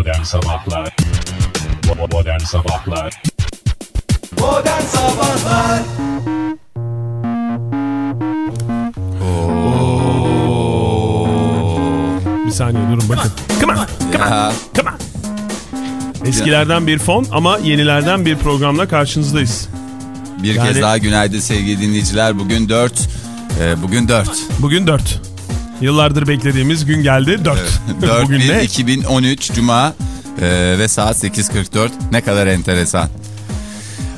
Modern Sabahlar Modern Sabahlar Modern Sabahlar Bir saniye durun bakın. Come on, come on, come on. Eskilerden bir fon ama yenilerden bir programla karşınızdayız. bir Yani- kez daha günaydın sevgili dinleyiciler. Bugün 4. bugün 4. Bugün 4. Yıllardır beklediğimiz gün geldi 4. 4 Bugün ne? 2013 Cuma e, ve saat 8.44. Ne kadar enteresan.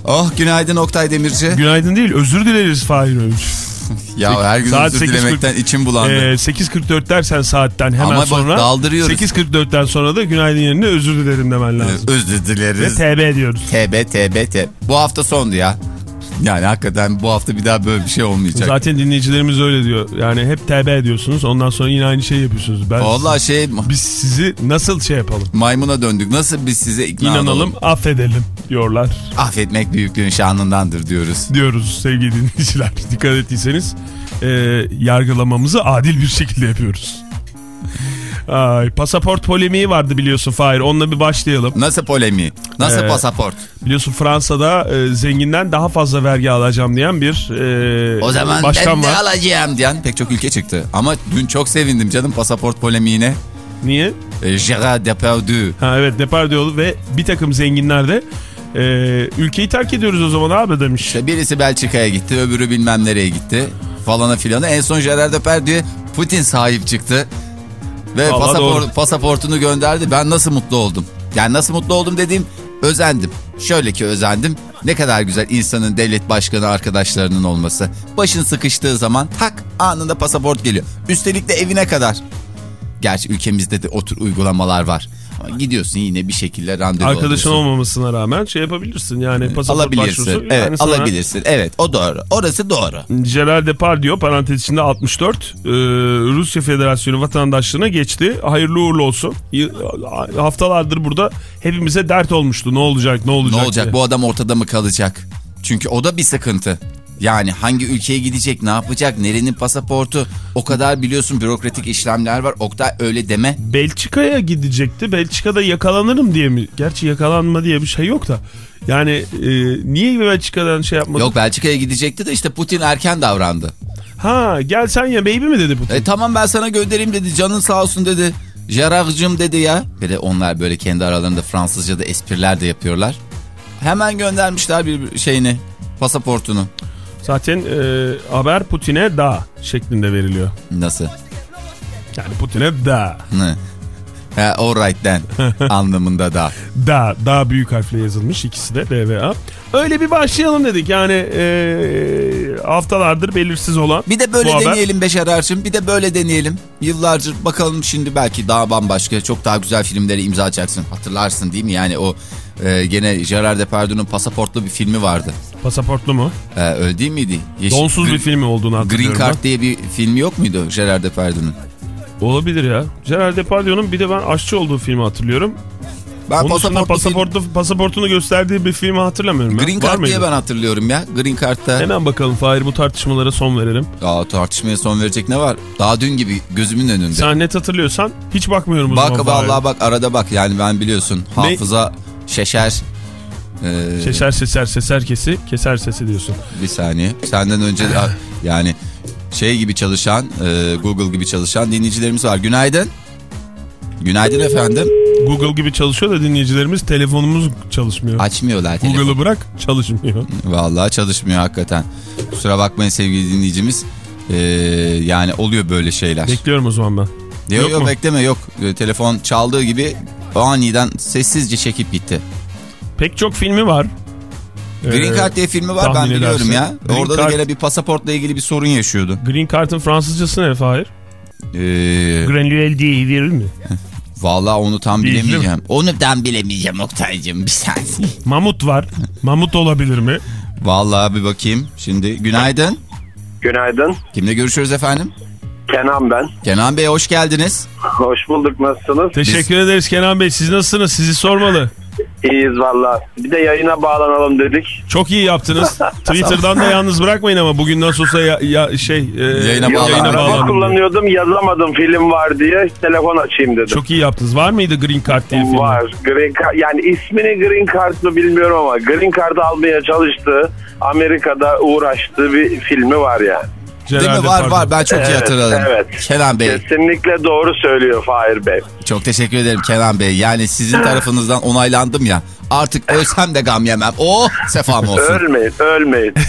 Oh günaydın Oktay Demirci. Günaydın değil özür dileriz Fahir Öğünç. ya her gün Saat özür 8.40 dilemekten içim bulandı. Ee, 8.44 dersen saatten hemen Ama bak, sonra daldırıyoruz. 8.44'ten sonra da günaydın yerine özür dilerim demen lazım. Ee, özür Ve dileriz. TB diyoruz. TB TB TB. Bu hafta sondu ya. Yani hakikaten bu hafta bir daha böyle bir şey olmayacak. Zaten dinleyicilerimiz öyle diyor. Yani hep TB diyorsunuz ondan sonra yine aynı şeyi yapıyorsunuz. Ben Vallahi şey Biz sizi nasıl şey yapalım? maymuna döndük. Nasıl biz size ikna İnanalım, olalım? affedelim diyorlar. Affetmek büyüklüğün şanındandır diyoruz. Diyoruz sevgili dinleyiciler. Dikkat ettiyseniz e, yargılamamızı adil bir şekilde yapıyoruz. Ay, pasaport polemiği vardı biliyorsun Fahir. Onunla bir başlayalım. Nasıl polemiği? Nasıl Ee, pasaport? Biliyorsun Fransa'da e, zenginden daha fazla vergi alacağım diyen bir e, O zaman başkan ben de var. alacağım diyen pek çok ülke çıktı. Ama dün çok sevindim canım pasaport polemiğine. Niye? E, Gérard Depardieu. Ha evet Depardieu ve bir takım zenginler de e, ülkeyi terk ediyoruz o zaman abi demiş. İşte birisi Belçika'ya gitti, öbürü bilmem nereye gitti. Falana filana. En son Gerard Depardieu Putin sahip çıktı. Ve Vallahi doğru. pasaportunu gönderdi. Ben nasıl mutlu oldum. Yani nasıl mutlu oldum dediğim özendim. Şöyle ki özendim. Ne kadar güzel insanın devlet başkanı arkadaşlarının olması. Başın sıkıştığı zaman tak anında pasaport geliyor. Üstelik de evine kadar. Gerçi ülkemizde de otur uygulamalar var. Gidiyorsun yine bir şekilde randevu Arkadaşın alıyorsun. olmamasına rağmen şey yapabilirsin yani pasaport Alabilirsin. başvurusu. Evet Yani sana- alabilirsin. Evet o doğru. Orası doğru. Gerard Depardieu parantez içinde 64 e, Rusya Federasyonu vatandaşlığına geçti. Hayırlı uğurlu olsun. Haftalardır burada hepimize dert olmuştu. Ne olacak ne olacak Ne olacak diye. bu adam ortada mı kalacak? Çünkü o da bir sıkıntı. Yani hangi ülkeye gidecek, ne yapacak, nerenin pasaportu o kadar biliyorsun bürokratik işlemler var. Oktay öyle deme. Belçika'ya gidecekti. Belçika'da yakalanırım diye mi? Gerçi yakalanma diye bir şey yok da. Yani e, niye Belçika'dan şey yapmadı? Yok Belçika'ya gidecekti de işte Putin erken davrandı. Ha gel sen ya baby mi dedi Putin? E tamam ben sana göndereyim dedi canın sağ olsun dedi. Gerard'cığım dedi ya. Bir de onlar böyle kendi aralarında Fransızca'da espriler de yapıyorlar. Hemen göndermişler bir şeyini, pasaportunu. Zaten e, haber Putin'e da şeklinde veriliyor. Nasıl? Yani Putin'e da. Ne? Ha, alright'ten anlamında da. Da, daha büyük harfle yazılmış ikisi de D ve A. Öyle bir başlayalım dedik yani e, haftalardır belirsiz olan. Bir de böyle bu haber. deneyelim Beşer Erçin. Bir de böyle deneyelim. Yıllardır bakalım şimdi belki daha bambaşka çok daha güzel filmleri imza atacaksın. Hatırlarsın değil mi? Yani o e, gene Gerard Depardieu'nun pasaportlu bir filmi vardı. Pasaportlu mu? E, öyle değil miydi? Yeşil- Donsuz bir filmi olduğunu hatırlıyorum. Green Card diye bir filmi yok muydu Gerard Depardieu'nun? ben. Olabilir ya. Gerard Depardieu'nun bir de ben aşçı olduğu filmi hatırlıyorum. Ben Onun dışında pasaportlu film- pasaportu, pasaportunu gösterdiği bir filmi hatırlamıyorum. ya. Green Var Card mıydı? diye ben hatırlıyorum ya. Green Card'da. Hemen bakalım Fahir bu tartışmalara son verelim. Aa, tartışmaya son verecek ne var? Daha dün gibi gözümün önünde. Sen net hatırlıyorsan hiç bakmıyorum Bak Fahir. vallahi bak arada bak yani ben biliyorsun hafıza şeşer. Ee, Şeşer seser seser kesi keser sesi diyorsun. Bir saniye. Senden önce yani şey gibi çalışan, e, Google gibi çalışan dinleyicilerimiz var. Günaydın. Günaydın efendim. Google gibi çalışıyor da dinleyicilerimiz telefonumuz çalışmıyor. Açmıyorlar telefonu. Google'ı bırak çalışmıyor. Vallahi çalışmıyor hakikaten. Kusura bakmayın sevgili dinleyicimiz. Ee, yani oluyor böyle şeyler. Bekliyorum o zaman ben. yok yok yok bekleme yok. Ee, telefon çaldığı gibi aniden sessizce çekip gitti. Pek çok filmi var. Green Ee, Card diye filmi var ben biliyorum edersen. ya. Green Orada da Card- gene bir pasaportla ilgili bir sorun yaşıyordu. Green Card'ın Fransızcası ne Fahir? Ee, Granuel diye verir mi? vallahi onu tam Değil, değil mi? bilemeyeceğim. Onu tam bilemeyeceğim Oktay'cığım bir saniye. Mamut var. Mamut olabilir mi? Vallahi bir bakayım. Şimdi günaydın. Günaydın. Kimle görüşüyoruz efendim? Kenan ben. Kenan Bey hoş geldiniz. Hoş bulduk. Nasılsınız? Teşekkür ederiz Kenan Bey. Siz nasılsınız? Sizi sormalı. İyiyiz valla. Bir de yayına bağlanalım dedik. Çok iyi yaptınız. Twitter'dan da yalnız bırakmayın ama bugün nasıl olsa ya, ya- şey e, Yayına bağlanalım. araba bağlandım. kullanıyordum yazamadım film var diye telefon açayım dedim. Çok iyi yaptınız. Var mıydı Green Card diye film? Var. Green Card, yani ismini Green Card mı bilmiyorum ama Green Card almaya çalıştığı Amerika'da uğraştığı bir filmi var yani. Değil mi? Var var ben çok iyi hatırladım. evet. Kenan Bey Kesinlikle doğru söylüyor Fahir Bey. çok teşekkür ederim Kenan Bey. Yani sizin tarafınızdan onaylandım ya. Artık ölsem de gam yemem. Oh sefam olsun. Ölmeyin, ölmeyin.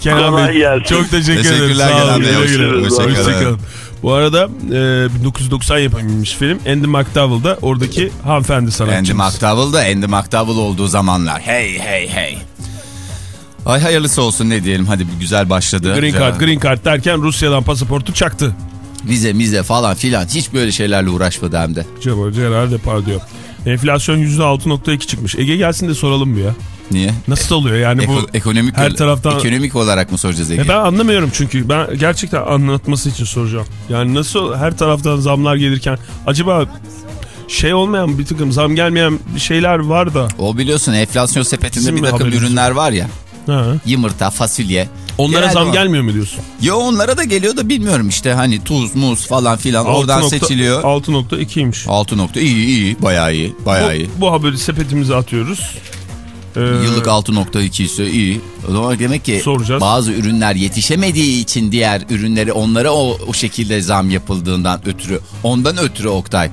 Kenan Kolay Bey gelsin. çok teşekkür ederim. Teşekkürler Sağ Kenan olun. Bey. Güle güle. Hoşçakalın. Hoşçakalın. Bu arada e, 1990 yapımıymış film. Andy McDowell'da oradaki hanımefendi Andy sanatçımız. McDowell da Andy McDowell olduğu zamanlar. Hey hey hey. Ay hayırlısı olsun ne diyelim hadi bir güzel başladı. Green Card, Green Card derken Rusya'dan pasaportu çaktı. Vize mize falan filan hiç böyle şeylerle uğraşmadı hem de. Cevap Gerard Depardieu. Enflasyon %6.2 çıkmış. Ege gelsin de soralım bu ya. Niye? Nasıl oluyor yani Eko- bu? ekonomik her taraftan- ekonomik olarak mı soracağız Ege? E ben anlamıyorum çünkü ben gerçekten anlatması için soracağım. Yani nasıl her taraftan zamlar gelirken acaba şey olmayan bir takım zam gelmeyen şeyler var da. O biliyorsun enflasyon sepetinde Bizim bir takım ürünler var ya. Ha. Yumurta, fasulye. Onlara Genelde zam o. gelmiyor mu diyorsun? Yo onlara da geliyor da bilmiyorum işte hani tuz, muz falan filan oradan 6.- seçiliyor. 6.2'ymiş. 6 nokta iyi iyi bayağı iyi bayağı iyi. Bu, bu haberi sepetimize atıyoruz. Ee, Yıllık 6.2 ise iyi. O zaman demek ki Soracağız. bazı ürünler yetişemediği için diğer ürünleri onlara o, o şekilde zam yapıldığından ötürü. Ondan ötürü Oktay.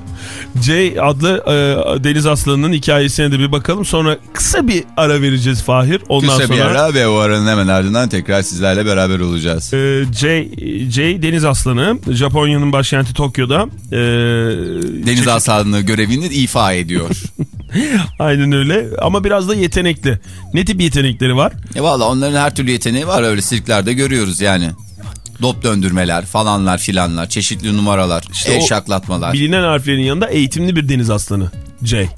C adlı e, Deniz Aslanı'nın hikayesine de bir bakalım. Sonra kısa bir ara vereceğiz Fahir. Ondan Kısa bir sonra ara ve o aranın hemen ardından tekrar sizlerle beraber olacağız. e, C, C Deniz Aslanı Japonya'nın başkenti Tokyo'da e, Deniz çeşit- aslanlığı görevini ifa ediyor. Aynen öyle ama biraz da yetenekli. Ne tip yetenekleri var? e valla onların her türlü yeteneği var öyle sirklerde görüyoruz yani. Dop döndürmeler falanlar filanlar çeşitli numaralar İşte el şaklatmalar. Bilinen harflerin yanında eğitimli bir deniz aslanı. C.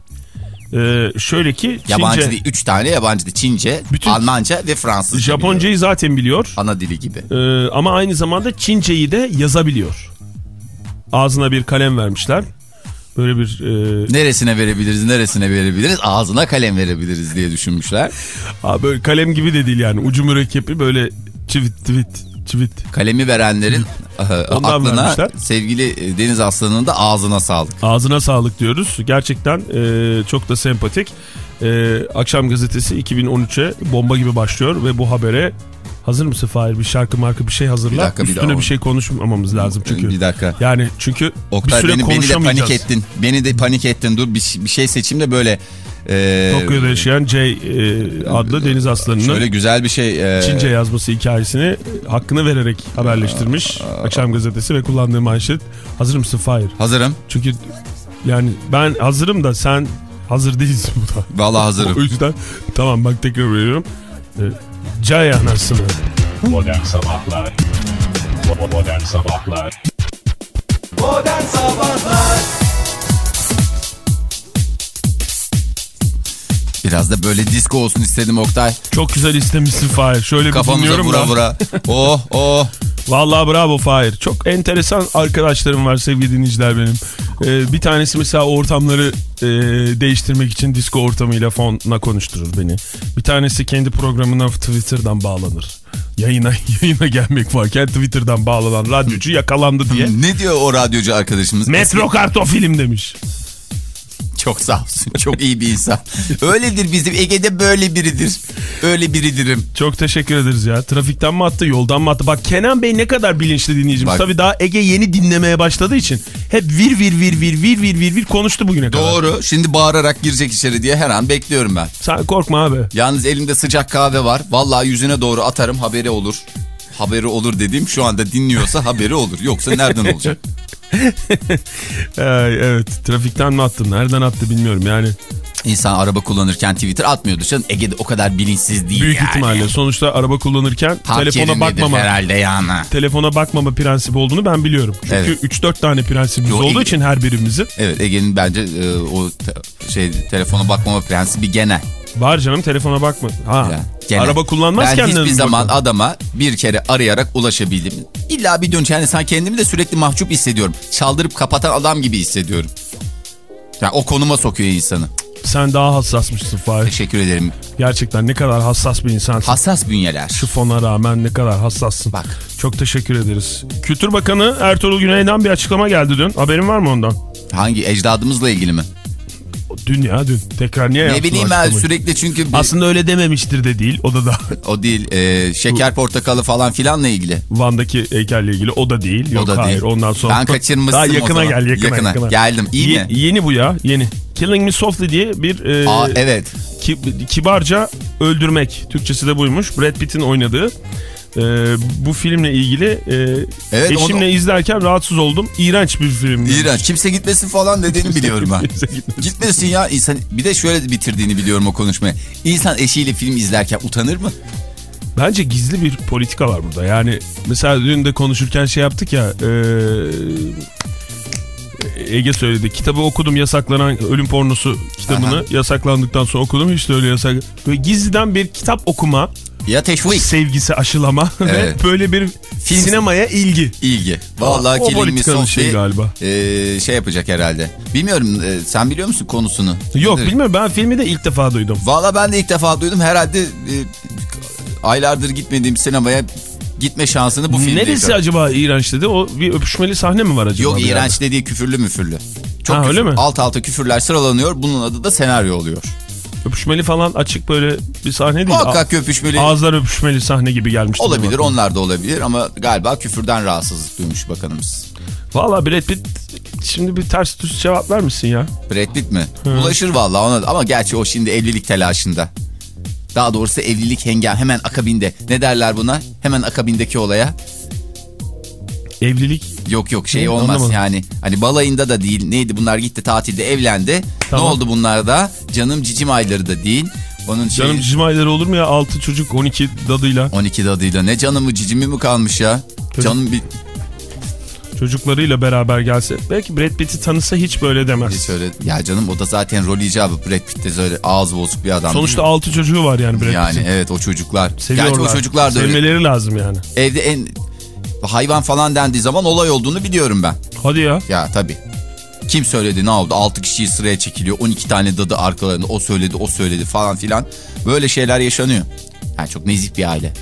Ee, şöyle ki Yabancı Çince, değil. Üç tane yabancı değil. Çince, Bütün- Almanca ve Fransızca. biliyor. Japoncayı zaten biliyor. Ana dili gibi. Ee, ama aynı zamanda Çinceyi de yazabiliyor. Ağzına bir kalem vermişler. Böyle bir e, Neresine verebiliriz, neresine verebiliriz? Ağzına kalem verebiliriz diye düşünmüşler. Aa, böyle kalem gibi de değil yani. Ucu mürekkebi böyle çivit çivit çivit. Kalemi verenlerin e, Ondan aklına vermişler. sevgili Deniz Aslanı'nın da ağzına sağlık. Ağzına sağlık diyoruz. Gerçekten e, çok da sempatik. E, Akşam gazetesi 2013'e bomba gibi başlıyor ve bu habere hazır mısın Fahir? Bir şarkı marka bir şey hazırla. Bir dakika, bir Üstüne daha. bir şey konuşmamamız lazım çünkü. Bir dakika. Yani çünkü Oktay bir süre beni, beni de panik ettin. Beni de panik ettin. Dur bir, bir şey seçeyim de böyle. E, Tokyo'da yaşayan C e, adlı deniz aslanının Şöyle güzel bir şey. e, Çince yazması hikayesini hakkını vererek haberleştirmiş Akşam gazetesi ve kullandığı manşet. Hazır mısın Fahir? Hazırım. Çünkü yani ben hazırım da sen hazır değilsin bu da. Vallahi O hazırım. yüzden tamam bak tekrar veriyorum. Ee, Cay anasını. Modern Sabahlar. Modern Sabahlar. Modern Sabahlar Biraz da böyle disco olsun istedim Oktay. Çok güzel istemişsin Fahir. Şöyle bir Kafamıza dinliyorum vura da. vura. Oh oh. Vallahi bravo Fahir. Çok enteresan arkadaşlarım var sevgili dinleyiciler benim. Ee, bir tanesi mesela ortamları e, değiştirmek için disco ortamıyla fonla konuşturur beni. Bir tanesi kendi programına Twitter'dan bağlanır. Yayına yayına gelmek varken Twitter'dan bağlanan radyocu yakalandı diye. Ne diyor o radyocu arkadaşımız? Metro kartoffilm demiş. Çok sağ olsun. Çok iyi bir insan. Öyledir bizim Ege'de böyle biridir. Öyle biridirim. Çok teşekkür ederiz ya. Trafikten mi attı, yoldan mı attı? Bak Kenan Bey ne kadar bilinçli dinleyicimiz. Bak. Tabii daha Ege yeni dinlemeye başladığı için hep vir vir vir vir vir vir vir vir konuştu bugüne kadar. Doğru. Şimdi bağırarak girecek içeri diye her an bekliyorum ben. Sen korkma abi. Yalnız elimde sıcak kahve var. Vallahi yüzüne doğru atarım haberi olur. Haberi olur dediğim şu anda dinliyorsa haberi olur. Yoksa nereden olacak? Evet trafikten mi attı nereden attı bilmiyorum yani. İnsan araba kullanırken Twitter atmıyordu canım. Ege'de o kadar bilinçsiz değil Büyük yani. ihtimalle sonuçta araba kullanırken Park telefona bakmama herhalde yani. telefona bakmama prensibi olduğunu ben biliyorum. Çünkü Evet. 3-4 tane prensibimiz Yo, olduğu Ege- için her birimizin Evet Ege'nin bence e, o te- şey telefona bakmama prensibi genel. Var canım telefona bakma. Ha. Ya, genel. Araba kullanmazken Ben hiçbir zaman bakma? adama bir kere arayarak ulaşabildim. İlla bir dönüş yani sen kendimi de sürekli mahcup hissediyorum. Çaldırıp kapatan adam gibi hissediyorum. Yani o konuma sokuyor insanı. Sen daha hassasmışsın Fahir. Teşekkür ederim. Gerçekten ne kadar hassas bir insansın. Hassas bünyeler. Şu fona rağmen ne kadar hassassın. Bak. Çok teşekkür ederiz. Kültür Bakanı Ertuğrul Güney'den bir açıklama geldi dün. Haberin var mı ondan? Hangi ecdadımızla ilgili mi? Dün ya dün. Tekrar niye Ne bileyim ben açıklamayı? sürekli çünkü bir- Aslında öyle dememiştir de değil. O da da o değil e, şeker portakalı falan filanla ilgili. Van'daki heykelle ilgili. O da değil. Yok o da hayır değil. ondan sonra. Ben kaçırmışsın Daha yakına gel yakına, yakına. Geldim. İyi Ye- mi? Yeni bu ya yeni. Killing Me Softly diye bir e, Aa, evet. ki- kibarca öldürmek. Türkçesi de buymuş. Brad Pitt'in oynadığı. E, bu filmle ilgili e, Evet, eşimle onu- izlerken rahatsız oldum. İğrenç bir film. İğrenç. Kimse gitmesin falan dediğini biliyorum ben. Gitmesin. Gitmesin ya insan. Bir de şöyle bitirdiğini biliyorum o konuşmayı. İnsan eşiyle film izlerken utanır mı? Bence gizli bir politika var burada. Yani mesela dün de konuşurken şey yaptık ya. e, Ege söyledi. Kitabı okudum yasaklanan ölüm pornosu kitabını Aha. yasaklandıktan sonra okudum. Hiç de öyle yasak. Böyle gizliden bir kitap okuma Ya teşvik. sevgisi aşılama Evet. ve böyle bir Film- sinemaya ilgi. İlgi. Vallahi O Softly şeyi galiba. e, şey yapacak herhalde. Bilmiyorum e, sen biliyor musun konusunu? Yok Nedir? bilmiyorum ben filmi de ilk defa duydum. Valla ben de ilk defa duydum. Herhalde e, aylardır gitmediğim sinemaya gitme şansını bu filmde Neresi acaba iğrenç dedi? O bir öpüşmeli sahne mi var acaba? Yok iğrenç dediği küfürlü müfürlü. Çok Ha, küfür- öyle mi? Alt alta küfürler sıralanıyor. Bunun adı da senaryo oluyor. Öpüşmeli falan açık böyle bir sahne değil. Muhakkak öpüşmeli Ağızlar öpüşmeli sahne gibi gelmişti. olabilir. Onlar da olabilir ama galiba küfürden rahatsızlık duymuş bakanımız. Valla Brad Pitt şimdi bir ters düz cevap vermişsin ya. Brad Pitt mi? Ulaşır vallahi ona. Ama gerçi o şimdi evlilik telaşında. Daha doğrusu evlilik hengam hemen akabinde. Ne derler buna? Hemen akabindeki olaya. Evlilik Yok yok şey olmaz Anlamadım. yani. Hani balayında da değil. Neydi bunlar gitti tatilde evlendi. Tamam. Ne oldu bunlar da? Canım cicim ayları da değil. Onun şey canım cicim ayları olur mu ya 6 çocuk 12 dadıyla 12 dadıyla ne canımı cicimi mi kalmış ya? Çocuk- Canım bir çocuklarıyla beraber gelse belki Brad Pitt'i tanısa hiç böyle demez. hiç öyle. Ya canım o da zaten rol icabı. Brad Pitt de öyle ağız bozuk bir adam. Sonuçta değil 6 çocuğu var yani Brad mi? yani Pitt'in. evet o çocuklar. Seviyorlar. Gerçi o çocuklar da öyle. Sevmeleri lazım yani. Evde en hayvan falan dendiği zaman olay olduğunu biliyorum ben. Hadi ya. Ya tabii. Kim söyledi ne oldu? 6 kişiyi sıraya çekiliyor. 12 tane dadı arkalarında. O söyledi o söyledi falan filan. Böyle şeyler yaşanıyor. Yani çok nezih bir aile.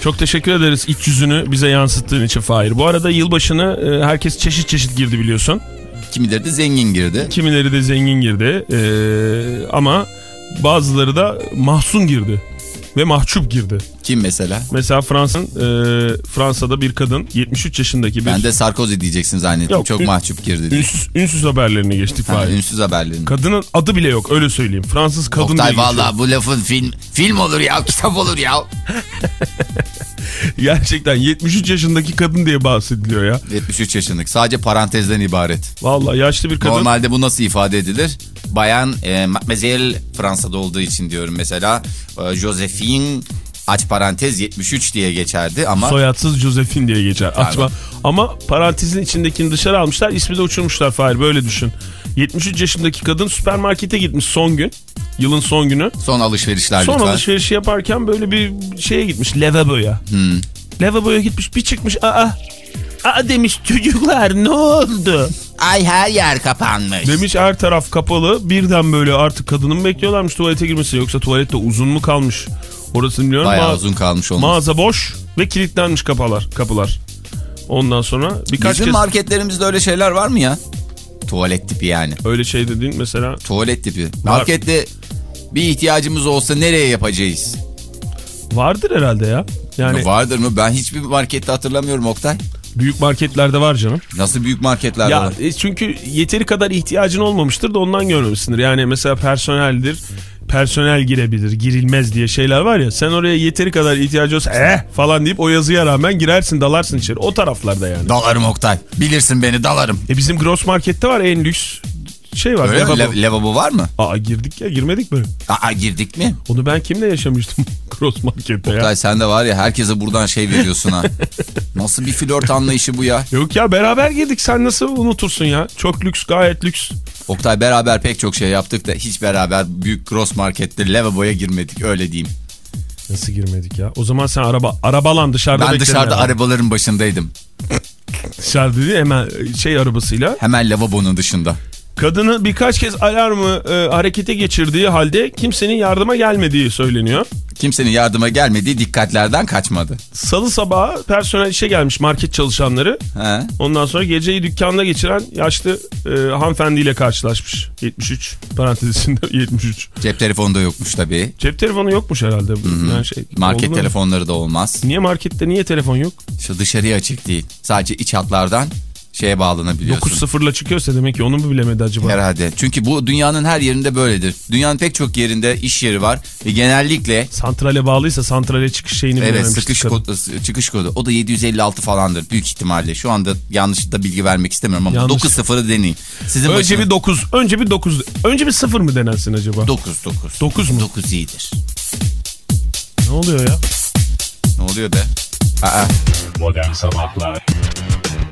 Çok teşekkür ederiz iç yüzünü bize yansıttığın için Fahir. Bu arada yılbaşını e, herkes çeşit çeşit girdi biliyorsun. Kimileri de zengin girdi. Kimileri de zengin girdi e, ama bazıları da mahzun girdi ve mahcup girdi. Kim mesela? Mesela Fransa'nın e, Fransa'da bir kadın 73 yaşındaki bir Ben de Sarkozy diyeceksin zannettim. Yok, çok ün- mahcup girdi. diye. ünsüz, ünsüz haberlerine geçtik Ha, ünsüz haberlerini. Kadının adı bile yok öyle söyleyeyim. Fransız kadın Oktay valla bu lafın film film olur ya kitap olur ya. Gerçekten 73 yaşındaki kadın diye bahsediliyor ya. 73 yaşındaki sadece parantezden ibaret. Vallahi yaşlı bir kadın. Normalde bu nasıl ifade edilir? Bayan e, Mademoiselle Fransa'da olduğu için diyorum mesela. E, Josephine aç parantez 73 diye geçerdi ama Soyadsız Josephine diye geçer. Açma. Ama parantezin içindekini dışarı almışlar. ismi de uçurmuşlar Fahir böyle düşün. 73 yaşındaki kadın süpermarkete gitmiş son gün. Yılın son günü. son alışverişler Son lütfen. alışverişi yaparken böyle bir şeye gitmiş. Lavaboya. Hmm. Lavaboya gitmiş bir çıkmış. Aa, aa demiş çocuklar ne oldu? Ay her yer kapanmış. Demiş her taraf kapalı. Birden böyle artık kadının mı bekliyorlarmış tuvalete girmesi. Yoksa tuvalette uzun mu kalmış? Orasını bilmiyorum. Bayağı Ma- uzun kalmış olmuş. Mağaza boş ve kilitlenmiş kapılar. kapılar. Ondan sonra birkaç Bizim kez marketlerimizde öyle şeyler var mı ya? Tuvalet tipi yani. öyle şey dedin mesela. Tuvalet tipi. Markette bir ihtiyacımız olsa nereye yapacağız? Vardır herhalde ya. Yani Vardır mı? Ben hiçbir markette hatırlamıyorum Oktay. büyük marketlerde var canım. Nasıl büyük marketler Ya var? e, çünkü yeteri kadar ihtiyacın olmamıştır da ondan görmemişsindir. Yani mesela personeldir. Personel girebilir, girilmez diye şeyler var ya. Sen oraya yeteri kadar ihtiyacı olsa eh falan deyip o yazıya rağmen girersin, dalarsın içeri. O taraflarda yani. Dalarım Oktay. Bilirsin beni dalarım. E bizim Gross Market'te var en lüks şey var. Öyle lavabo. Le- lavabo var mı? Aa girdik ya girmedik mi? Aa girdik mi? Onu ben kimle yaşamıştım Gross Market'te ya. Oktay sen de var ya herkese buradan şey veriyorsun ha. Nasıl bir flört anlayışı bu ya? Yok ya beraber girdik sen nasıl unutursun ya? Çok lüks gayet lüks. Oktay beraber pek çok şey yaptık da hiç beraber büyük cross markette lavaboya girmedik öyle diyeyim. Nasıl girmedik ya? O zaman sen araba arabalan dışarıda Ben dışarıda herhalde. arabaların başındaydım. Dışarıda değil hemen şey arabasıyla. Hemen lavabonun dışında. Kadını birkaç kez alarmı e, harekete geçirdiği halde kimsenin yardıma gelmediği söyleniyor. Kimsenin yardıma gelmediği dikkatlerden kaçmadı. Salı sabahı personel işe gelmiş market çalışanları. He. Ondan sonra geceyi dükkanda geçiren yaşlı e, hanımefendiyle karşılaşmış. 73 parantez içinde 73. Cep telefonu da yokmuş tabii. Cep telefonu yokmuş herhalde. Bu. Yani şey, Market oldu telefonları da olmaz. Niye markette niye telefon yok? Şu dışarıya açık değil. Sadece iç hatlardan şeye bağlanabiliyorsun. 9-0'la çıkıyorsa demek ki onu mu bilemedi acaba? Herhalde. Çünkü bu dünyanın her yerinde böyledir. Dünyanın pek çok yerinde iş yeri var ve genellikle Santrale bağlıysa santrale çıkış şeyini evet sıkış kodu, çıkış kodu. O da 756 falandır büyük ihtimalle. Şu anda yanlış da bilgi vermek istemiyorum ama Yanlış. 9-0'ı deneyin. Sizin Önce başına... bir 9. Önce bir 9. Önce bir 0 mı denensin acaba? 9 9. 9 mu? 9 iyidir. Ne oluyor ya? Ne oluyor be? Aa, Modern Sabahlar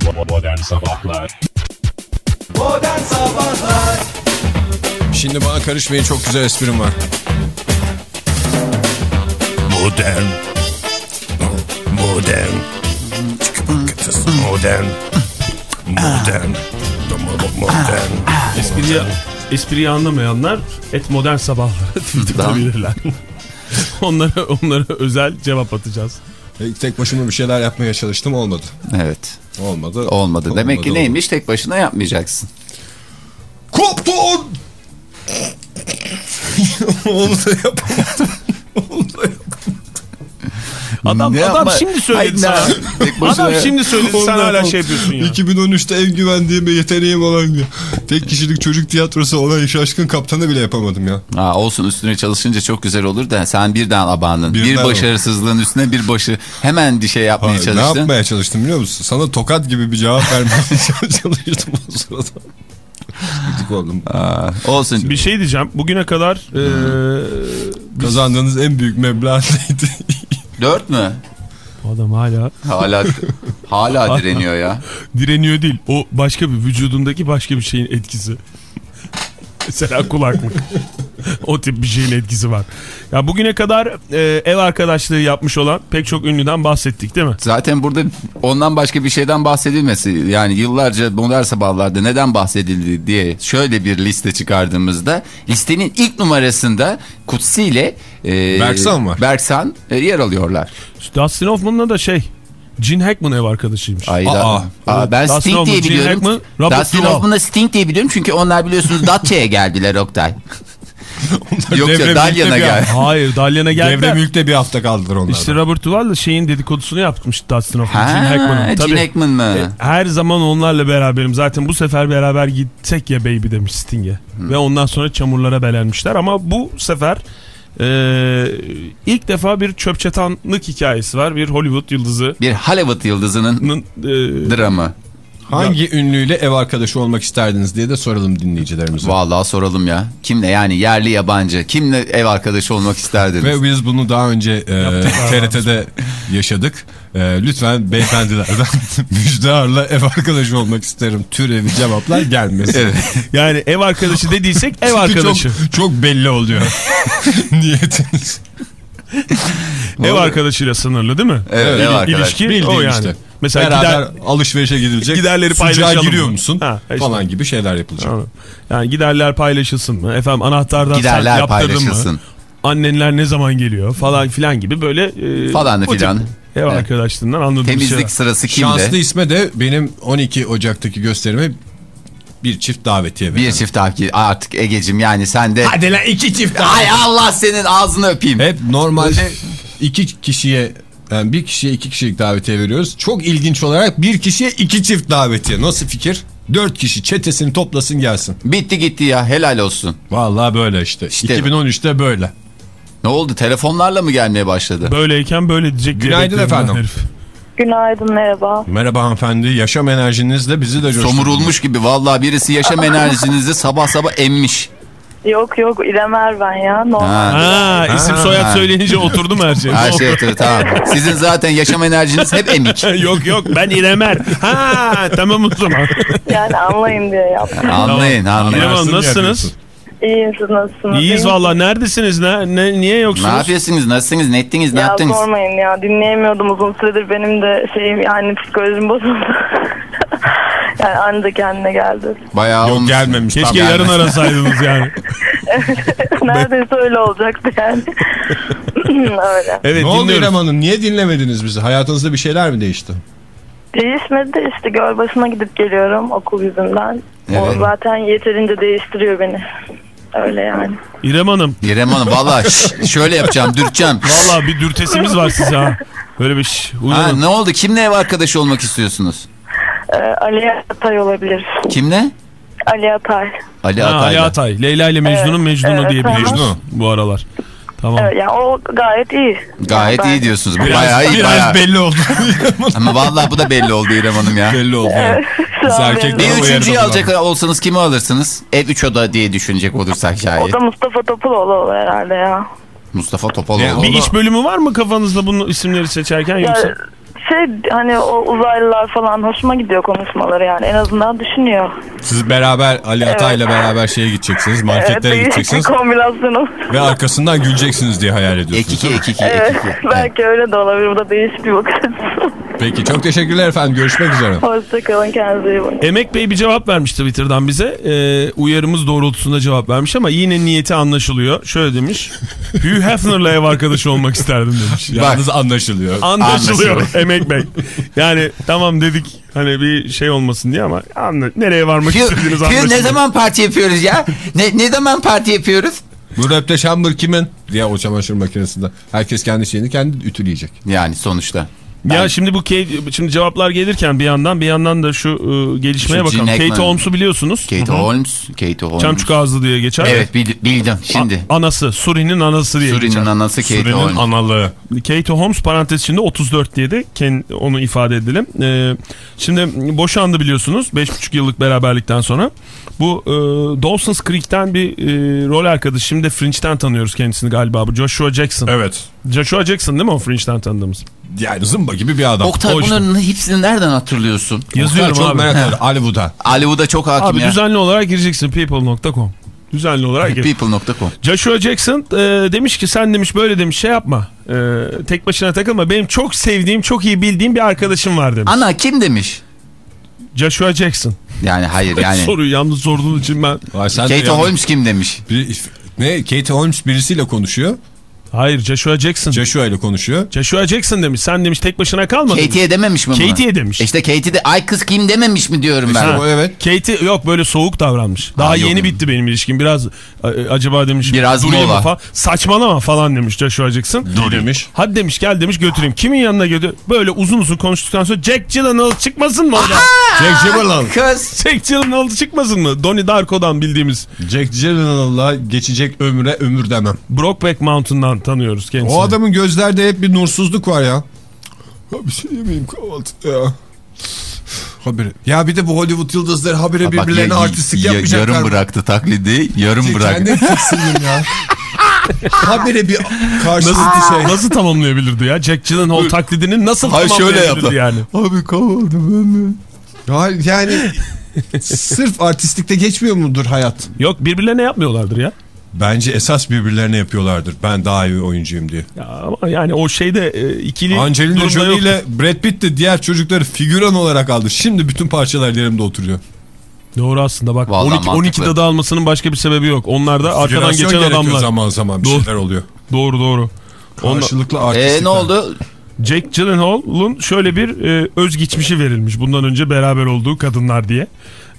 Modern Sabahlar Modern Sabahlar Şimdi bana karışmayın çok güzel esprim var. Modern. Modern. Modern. Modern. Modern. Espriyi, espriyi anlamayanlar et modern sabahlara tweetleyebilirler. onlara, onlara özel cevap atacağız. Tek başıma bir şeyler yapmaya çalıştım olmadı. evet. Olmadı. Olmadı. Demek ki olmadı. neymiş? Tek başına yapmayacaksın. Kopton! Onu da yapamadım. Onu da yapamadım. Adam, Ne adam yapma- şimdi söyledi Hayır, sana. ne- Adam şimdi söyledi sen hala şey yapıyorsun ya. 2013'te en güvendiğim ve yeteneğim olan gün. Tek kişilik çocuk tiyatrosu olan şaşkın kaptanı bile yapamadım ya. Aa, olsun üstüne çalışınca çok güzel olur da sen birden abandın. Birden bir başarısızlığın üstüne bir başı hemen bir şey yapmaya Hayır, ne çalıştın. yapmaya çalıştım biliyor musun? Sana tokat gibi bir cevap vermeye çalıştım o sırada. Gıcık oldum. Aa, olsun. Bir şey diyeceğim. Bugüne kadar e, Kazandığınız en büyük meblağ neydi? Dört mü? adam hala Hala hala direniyor ya. direniyor değil. O başka bir vücudundaki başka bir şeyin etkisi. Mesela kulaklık. O tip bir şeyin etkisi var. Ya bugüne kadar e, ev arkadaşlığı yapmış olan pek çok ünlüden bahsettik değil mi? Zaten burada ondan başka bir şeyden bahsedilmesi yani yıllarca modern sabahlarda neden bahsedildi diye şöyle bir liste çıkardığımızda listenin ilk numarasında Kutsi ile e, Berksan var. Berksan e, yer alıyorlar. Dustin Hoffman'la da şey Gene Hackman ev arkadaşıymış. Ayda. Aa, Aa, ben Dustin Sting Hoffman, diye biliyorum. Hackman, Dustin. Hoffman'la Sting diye biliyorum çünkü onlar biliyorsunuz Datça'ya geldiler Oktay. Devre Yoksa mülkte Dalyan'a bir- gel. Hayır Dalyan'a Devre geldiler. mülkte bir hafta kaldılar onlar. İşte Robert Duvall da şeyin dedikodusunu yapmış Dustin Hoffman. Ha, Gene Hackman'ın. Gene Hackman mı? E, Her zaman onlarla beraberim. Zaten bu sefer beraber gitsek ya baby demiş Sting'e. Ve ondan sonra çamurlara belenmişler. Ama bu sefer e, ilk defa bir çöp çatanlık hikayesi var. Bir Hollywood yıldızının Bir Hollywood yıldızının e, dramı. Hangi ünlüyle ev arkadaşı olmak isterdiniz diye de soralım dinleyicilerimize. Vallahi soralım ya. Kimle yani yerli yabancı kimle ev arkadaşı olmak isterdiniz? Ve biz bunu daha önce e, TRT'de yaşadık. E, lütfen beyefendilerden müjdarla ev arkadaşı olmak isterim türevi cevaplar gelmesin. Evet. yani ev arkadaşı dediysek ev arkadaşı. Çok, çok belli oluyor niyetiniz. Ev arkadaşıyla sınırlı değil mi? Evet, İli- ev. İlişki Bildiğin o yani. işte. Mesela Beraber gider, alışverişe gidilecek. Giderleri paylaşalım giriyor mı? musun? Ha, işte. Falan gibi şeyler yapılacak. Tamam. yani giderler paylaşılsın mı? Efendim anahtardan Giderler sen yaptırdın paylaşılsın. mı? Annenler ne zaman geliyor falan filan gibi böyle e, Falan filan. Ev Evet. arkadaşlığından anladığım. Temizlik var. sırası kimde? Şanslı isme de benim 12 Ocak'taki gösterime bir çift davetiye Bir çift tahki artık Egecim yani sen de. Hadi lan iki çift Ay Allah senin ağzını öpeyim. Hep normalde iki kişiye yani bir kişiye iki kişilik davetiye veriyoruz. Çok ilginç olarak bir kişiye iki çift davetiye. Nasıl fikir? Dört kişi çetesini toplasın gelsin. Bitti gitti ya helal olsun. Vallahi böyle işte. İşte- 2013'te böyle. Ne oldu telefonlarla mı gelmeye başladı? Böyleyken böyle diyecek. diye Günaydın efendim. herif. Günaydın merhaba. Merhaba hanımefendi. Yaşam enerjinizle bizi de coşturdunuz. Somurulmuş gibi vallahi birisi yaşam enerjinizi sabah sabah emmiş. Yok yok İrem Er ben ya. Normal. Ha. Ha, isim Ha. soyad söyleyince oturdu mu her şey? Her şey oturdu tamam. Sizin zaten yaşam enerjiniz hep emik. yok yok ben İremer. Ha tamam o zaman. Yani anlayın diye yaptım. Anlayın İrem anlayın. Anlarsın nasılsınız? İyiyim siz nasılsınız? İyiyiz İyi valla. Neredesiniz? Ne, ne, niye Ne yoksunuz? yapıyorsunuz? Nasılsınız? Ne ettiniz? Ne Ya yaptınız? sormayın ya dinleyemiyordum uzun süredir benim de şeyim yani psikolojim bozuldu. Yani anında kendine geldi. Bayağı Yok olmuş. gelmemiş. Keşke tam yarın arasaydınız yani. Neredeyse öyle olacaktı yani. öyle. Evet Ne oldu. İrem Hanım? Niye dinlemediniz bizi? Hayatınızda bir şeyler mi değişti? Değişmedi de işte göl başına gidip geliyorum okul yüzünden. O Evet. zaten yeterince değiştiriyor beni. Öyle yani. İrem Hanım İrem Hanım valla şöyle yapacağım dürteceğim. valla bir dürtesimiz var size ha. Böyle bir şş, Ha, ne oldu? Kimle ev arkadaşı olmak istiyorsunuz? Ee, Ali Atay olabilir. Kimle? Ali Atay. Ali Ha, Atay'la. Ali Atay. Leyla ile Mecnun'un Evet, Mecnun'u evet, diye tamam. biliyoruz bu aralar. Tamam. Evet, yani o gayet iyi. Gayet Yani ben- iyi diyorsunuz. Bu bayağı iyi Biraz bayağı. belli oldu. Ama vallahi bu da belli oldu İrem Hanım ya. belli oldu. yani. Benim- Bir o üçüncüyü alacak olsanız kimi alırsınız? Ev üç oda diye düşünecek olursak O şayet. da Mustafa Topaloğlu olur herhalde ya. Mustafa Topaloğlu. Ya, Bir iş bölümü var mı kafanızda bunun isimleri seçerken Ya yoksa? Şey hani o uzaylılar falan hoşuma gidiyor konuşmaları yani en azından düşünüyor. Siz beraber Ali Atay'la beraber şeye gideceksiniz. Marketlere Evet, gideceksiniz. kombinasyonu. Ve arkasından güleceksiniz diye hayal ediyorsunuz. Ek iki, değil mi? ek iki, Evet, ek iki. belki öyle de olabilir. Bu da değişik bir bakış. Peki çok teşekkürler efendim. Görüşmek üzere. Hoşçakalın kendinize iyi bakın. Emek Bey bir cevap vermiş Twitter'dan bize. Ee, uyarımız doğrultusunda cevap vermiş ama yine niyeti anlaşılıyor. Şöyle demiş. Hugh Hefner'la ev arkadaşı olmak isterdim demiş. Ya, Yalnız anlaşılıyor. anlaşılıyor Anlaşılıyor. Emek Bey. Yani tamam dedik hani bir şey olmasın diye ama anla, nereye varmak Hugh, istediğiniz Hugh anlaşılıyor. ne zaman parti yapıyoruz ya? Ne, ne zaman parti yapıyoruz? Bu şambır kimin? Diye o çamaşır makinesinde. Herkes kendi şeyini kendi ütüleyecek. Yani sonuçta. Ya şimdi bu Kate, şimdi cevaplar gelirken bir yandan bir yandan da şu e, gelişmeye Şu bakalım. Gene Kate. Holmes'u biliyorsunuz. Kate Holmes. Kate Holmes. Çamçuk ağzı diye geçer. Evet bil- bildim şimdi. A- anası. Suri'nin anası diye Suri'nin geçer. anası Kate Suri'nin Holmes. analığı. Kate Holmes parantez içinde 34 diye de onu ifade edelim. Ee, şimdi boşandı biliyorsunuz 5,5 yıllık beraberlikten sonra. Bu e, Dawson's Creek'ten bir e, rol arkadaşı. Şimdi de Fringe'den tanıyoruz kendisini galiba. Bu Joshua Jackson. Evet. Joshua Jackson değil mi o Fringe'den tanıdığımız? Yani zımba gibi bir adam. Oktay O işte. bunların hepsini nereden hatırlıyorsun? Yazıyorum çok abi. merak ediyorum. Hollywood'a. Hollywood'a çok hakim Abi ya. düzenli olarak gireceksin people.com. Düzenli olarak gir. People.com. Joshua Jackson e, demiş ki sen demiş böyle demiş şey yapma. E, tek başına takılma. Benim çok sevdiğim, çok iyi bildiğim bir arkadaşım var demiş. Ana kim demiş? Joshua Jackson. Yani hayır yani. Soruyu yalnız sorduğun için ben... De Kate yalnız- Holmes kim demiş? Bir- ne? Kate Holmes birisiyle konuşuyor. Hayır Joshua Jackson. Joshua ile konuşuyor. Joshua Jackson demiş. Sen demiş tek başına kalma demiş. Kate'ye dememiş mi bunu? Kate'ye demiş. İşte Kate'ye de ay kız kim dememiş mi diyorum ben. Ha, o evet. Katie yok böyle soğuk davranmış. Daha Ha, yok. yeni bitti benim ilişkim. Biraz e, acaba demiş. Biraz durayım mola. Falan. Saçmalama falan demiş Joshua Jackson. Dur demiş. Hadi demiş gel demiş götüreyim. Kimin yanına götür? Böyle uzun uzun konuştuktan sonra Jack Gyllenhaal çıkmasın mı orada? Jack Gyllenhaal. Kız. Jack Gyllenhaal çıkmasın mı? Donnie Darko'dan bildiğimiz Jack Gyllenhaal'la geçecek ömre ömür demem. Brokeback Mountain'dan tanıyoruz kendisini. O adamın gözlerde hep bir nursuzluk var ya. Ya bir şey yemeyeyim kahvaltıda ya. Habire. Ya bir de bu Hollywood yıldızları habire Bak, birbirlerine ya- artistlik ya- yapmayacaklar. Yarım bıraktı taklidi. Yarım Kendi bıraktı. tiksindim ya. habire bir karşılıklı şey. Nasıl tamamlayabilirdi ya? Jack Gyllenhaal taklidini nasıl Hayır, şöyle tamamlayabilirdi yaptı. yani? Abi kahvaltı ben de. Ya yani sırf artistlikte geçmiyor mudur hayat? Yok birbirlerine yapmıyorlardır ya. Bence esas birbirlerine yapıyorlardır. Ben daha iyi oyuncuyum diye. ya ama yani o şeyde e, ikili Angelina Jolie yok. ile Brad Pitt de diğer çocukları figüran olarak aldı. Şimdi bütün parçalar yerimde oturuyor. Doğru aslında bak Vallahi 12, mantıklı. 12'de dağılmasının başka bir sebebi yok. Onlar da arkadan geçen adamlar. zaman zaman bir Doğru. şeyler oluyor. Doğru doğru. Onlar, Karşılıklı artistlikler. Eee ne oldu? Jack Gyllenhaal'ın şöyle bir e, özgeçmişi verilmiş. Bundan önce beraber olduğu kadınlar diye.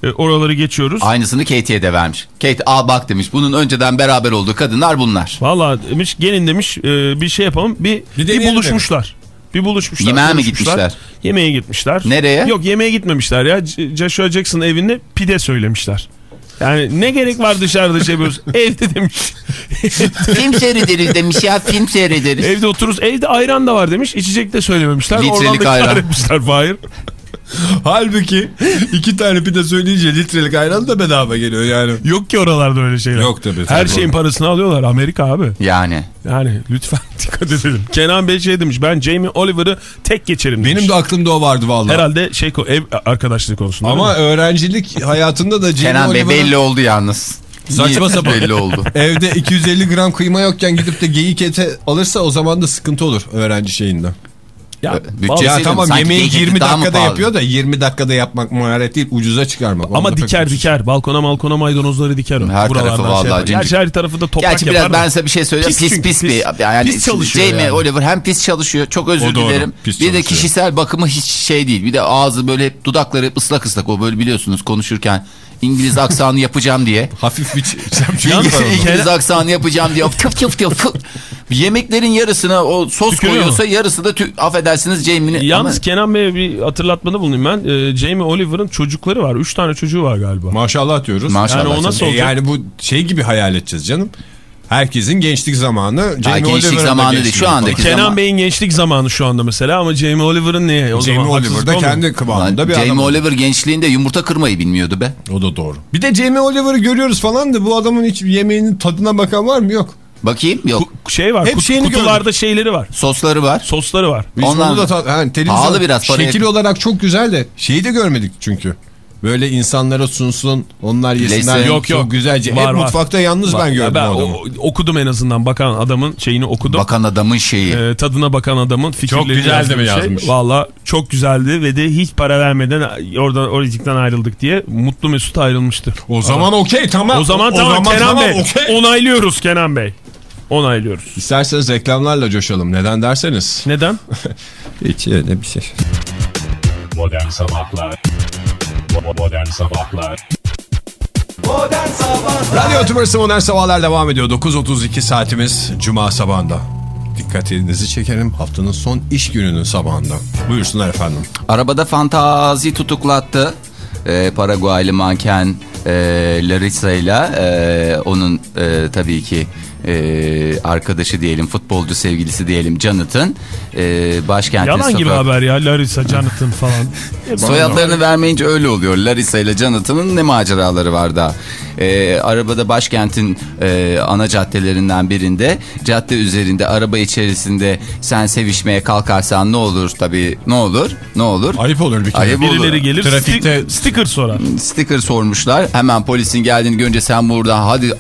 E, oraları geçiyoruz. Aynısını Kate'ye de vermiş. Kate al bak demiş. Bunun önceden beraber olduğu kadınlar bunlar. Valla demiş gelin demiş e, bir şey yapalım. Bir, Bir bir, buluşmuşlar. Bir buluşmuşlar. Yemeğe mi gitmişler? Yemeğe gitmişler. Nereye? Yok yemeğe gitmemişler ya. Joshua Jackson'ın evinde pide söylemişler. Yani ne gerek var dışarıda şey yapıyoruz. Evde demiş. film seyrederiz demiş ya film seyrederiz. Evde otururuz. Evde ayran da var demiş. İçecek de söylememişler. Litrelik Oradan da ayran. kâr etmişler Fahir. Halbuki iki tane pide söyleyince litrelik ayran da bedava geliyor yani. Yok ki oralarda öyle şeyler. Yok tabii, Her tabii. şeyin parasını alıyorlar Amerika abi. Yani. Yani lütfen dikkat edelim. Kenan Bey şey demiş ben Jamie Oliver'ı tek geçerim demiş. Benim de aklımda o vardı vallahi. Herhalde şey ev arkadaşlığı konusunda. Ama öğrencilik hayatında da Jamie Kenan Bey belli oldu yalnız. Saçma sapan. belli oldu. evde 250 gram kıyma yokken gidip de geyik eti alırsa o zaman da sıkıntı olur öğrenci şeyinden. Ya, Bütçesi vallahi- Ya tamam yemeği geyikli 20 daha mı dakikada yapıyor da 20 dakikada yapmak maharet değil ucuza çıkarmak. Ama pek diker diker. Balkona balkona maydanozları diker. Her tarafı Buralardan vallahi cincik. Gerçi her tarafı da toprak Gerçi biraz ben size bir şey söyleyeyim. Pis Pis pis, bir yani Pis çalışıyor Jamie yani. Oliver hem pis çalışıyor. Çok özür dilerim. bir de çalışıyor. kişisel bakımı hiç şey değil. Bir de ağzı böyle dudakları hep ıslak ıslak o böyle biliyorsunuz konuşurken İngiliz aksanı yapacağım diye. Hafif bir var orada. İngiliz aksanı yapacağım diye tıp tıp tıp. Yemeklerin yarısına o sos Tükürüyor koyuyorsa yarısı da tü- affedersiniz Jamie'nin. Yalnız Ama- Kenan Bey'e bir hatırlatmada bulunayım ben. Ee, Jamie Oliver'ın çocukları var. Üç tane çocuğu var galiba. Maşallah diyoruz. Maşallah Yani o nasıl E, olacak? yani bu şey gibi hayal edeceğiz canım. Herkesin gençlik zamanı. Jamie gençlik Oliver'ın da zamanı değil, şu andaki falan. Kenan zaman- Bey'in gençlik zamanı şu anda mesela ama Jamie Oliver'ın ne? O Jamie Oliver da kendi kıvamında bir Jamie adam. Oliver gençliğinde yumurta kırmayı bilmiyordu be. O da doğru. Bir de Jamie Oliver'ı görüyoruz falan da bu adamın hiç yemeğinin tadına bakan var mı? Yok. Bakayım yok. Ku- Şey var. Hep kut- şeyini kutularda şeyleri var. Sosları var. Sosları var. Biz Ondan- onu da yani Pahalı biraz, şekil olarak çok güzel de şeyi de görmedik çünkü. Böyle insanlara sunsun, onlar yesinler. Lezzet. Yok, yok. Çok güzelce. Var, Hep var. mutfakta yalnız ben gördüm ben o adamı. o- okudum en azından bakan adamın şeyini okudum. Bakan adamın şeyi. Ee, tadına bakan adamın fikirlerini güzeldi yazdığı mi şey. yazmış? Valla çok güzeldi ve de hiç para vermeden oradan oracıktan ayrıldık diye mutlu mesut ayrılmıştı. O zaman okey tamam. O zaman tamam Kenan tamam, Bey. okey. Onaylıyoruz Kenan Bey. Onaylıyoruz. İsterseniz reklamlarla coşalım. Neden derseniz. Neden? Hiç öyle bir şey. Modern Sabahlar Modern Sabahlar Modern Sabahlar Radyo Tümrüsü Modern Sabahlar devam ediyor. 9.32 saatimiz Cuma sabahında. Dikkatinizi çekelim haftanın son iş gününün sabahında. Buyursunlar efendim. Arabada fantazi tutuklattı. Ee, Paraguaylı manken e, Larissa ile e, onun e, tabii ki e, arkadaşı diyelim, futbolcu sevgilisi diyelim Jonathan. E, başkentin Yalan gibi sokak- haber ya. Larissa, Jonathan falan. E, Soyadlarını vermeyince öyle oluyor. Larissa ile Jonathan'ın ne maceraları var daha. Ee, arabada başkentin e, ana caddelerinden birinde cadde üzerinde araba içerisinde sen sevişmeye kalkarsan ne olur tabii ne olur ne olur Ayıp olur bir kere. Ayıp olur. Birileri gelir Trafikte- sti- sticker sorar. sticker sormuşlar hemen polisin geldiğini görünce sen buradan hadi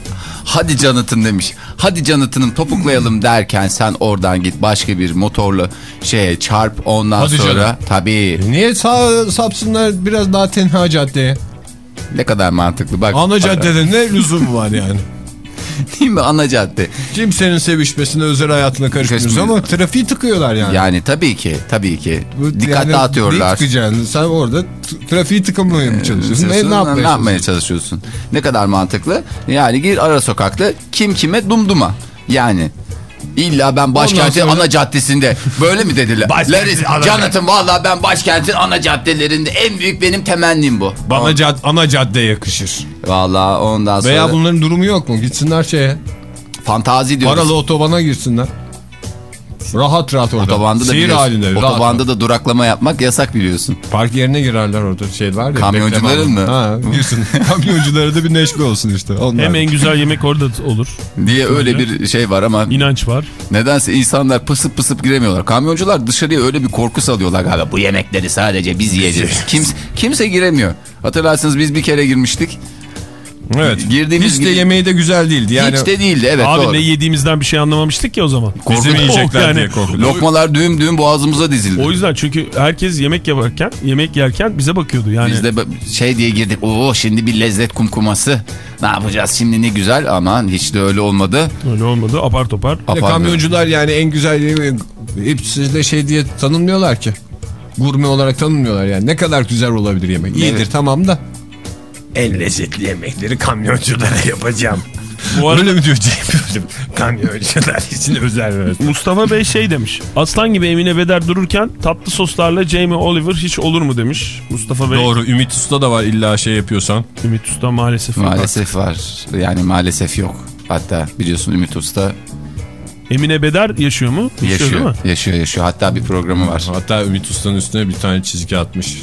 hadi Jonathan demiş hadi Jonathan'ım topuklayalım derken sen oradan git başka bir motorlu şeye çarp ondan Hadi sonra canım. tabii Niye sağ sapsınlar biraz daha tenha caddeye? ne kadar mantıklı bak Ana caddede ne lüzumu var yani? değil mi ana cadde Kimsenin sevişmesine özel hayatına karışmıyoruz Karışmıyor. ama trafiği tıkıyorlar yani. Yani tabii ki, tabii ki. Bu- Dikkat yani dağıtıyorlar. Tıkacaksın? Sen orada trafiği tıkamaya mı çalışıyorsun? Ne, ne yapmaya, ne yapmaya çalışıyorsun? Ne kadar mantıklı? Yani gir ara sokakta kim kime dumduma. Yani illa ben başkentin sonra- ana caddesinde böyle mi dediler? Laris, Jonathan valla ben başkentin ana caddelerinde en büyük benim temennim bu. Bana cad ana cadde yakışır. Valla ondan sonra Veya bunların durumu yok mu? Gitsinler şeye. fantazi diyoruz. Paralı otobana girsinler. Rahat rahat orada. Otobanda da Seyir halinde. rahat Otobanda da duraklama yapmak yasak biliyorsun. Park yerine girerler orada şey var ya. Kamyoncuların mı? Ha girsin. Kamyonculara da bir neşve olsun işte. Onlar. Hem en güzel yemek orada olur. diye öyle bir şey var ama İnanç var. Nedense insanlar pısıp pısıp giremiyorlar. Kamyoncular dışarıya öyle bir korku salıyorlar galiba. Bu yemekleri sadece biz yiyeceğiz. Kimse, kimse giremiyor. Hatırlarsınız biz bir kere girmiştik. Evet. Girdiğimiz Hiç de yemeği de güzel değildi. Yani Hiç de değildi evet Abi doğru. ne yediğimizden bir şey anlamamıştık ya o zaman. bizi mi Korkut- yiyecekler Yani- diye korkudum. Lokmalar düğüm düğüm boğazımıza dizildi. O yüzden çünkü herkes yemek yaparken, yemek yerken bize bakıyordu yani. Biz de şey diye girdik. Oo şimdi bir lezzet kumkuması. Ne yapacağız şimdi ne güzel ama hiç de öyle olmadı. Öyle olmadı apar topar. De Apar kamyoncular yani en güzel yemeği hep sizde şey diye tanımlıyorlar ki. Gurme olarak tanımlıyorlar yani. Ne kadar güzel olabilir yemek. İyidir Evet. tamam da. En lezzetli yemekleri kamyonculara yapacağım. Bu arada Öyle mi diyor Cem? Kamyoncular için özel evet. Mustafa Bey şey demiş. Aslan gibi Emine Beder dururken tatlı soslarla Jamie Oliver hiç olur mu demiş. Mustafa Bey. Doğru Ümit Usta da var illa şey yapıyorsan. Ümit Usta maalesef. Maalesef var. Yani maalesef yok. Hatta biliyorsun Ümit Usta Emine Beder yaşıyor mu? değil yaşıyor. mi? Yaşıyor yaşıyor. Hatta bir programı var. Hatta Ümit Usta'nın üstüne bir tane çizgi atmış.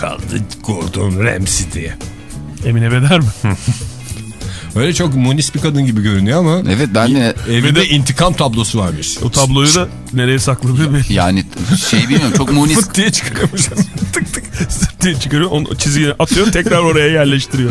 Kaldı Gordon Ramsay diye. Emine Beder mi? Öyle çok munis bir kadın gibi görünüyor ama Evet ben de evinde intikam tablosu varmış. o tabloyu da nereye sakladığı belli. yani şey bilmiyorum çok munis Fıt diye çıkarıyormuş. tık tık zırt diye çıkarıyor. Onu çizgiye atıyor tekrar oraya yerleştiriyor.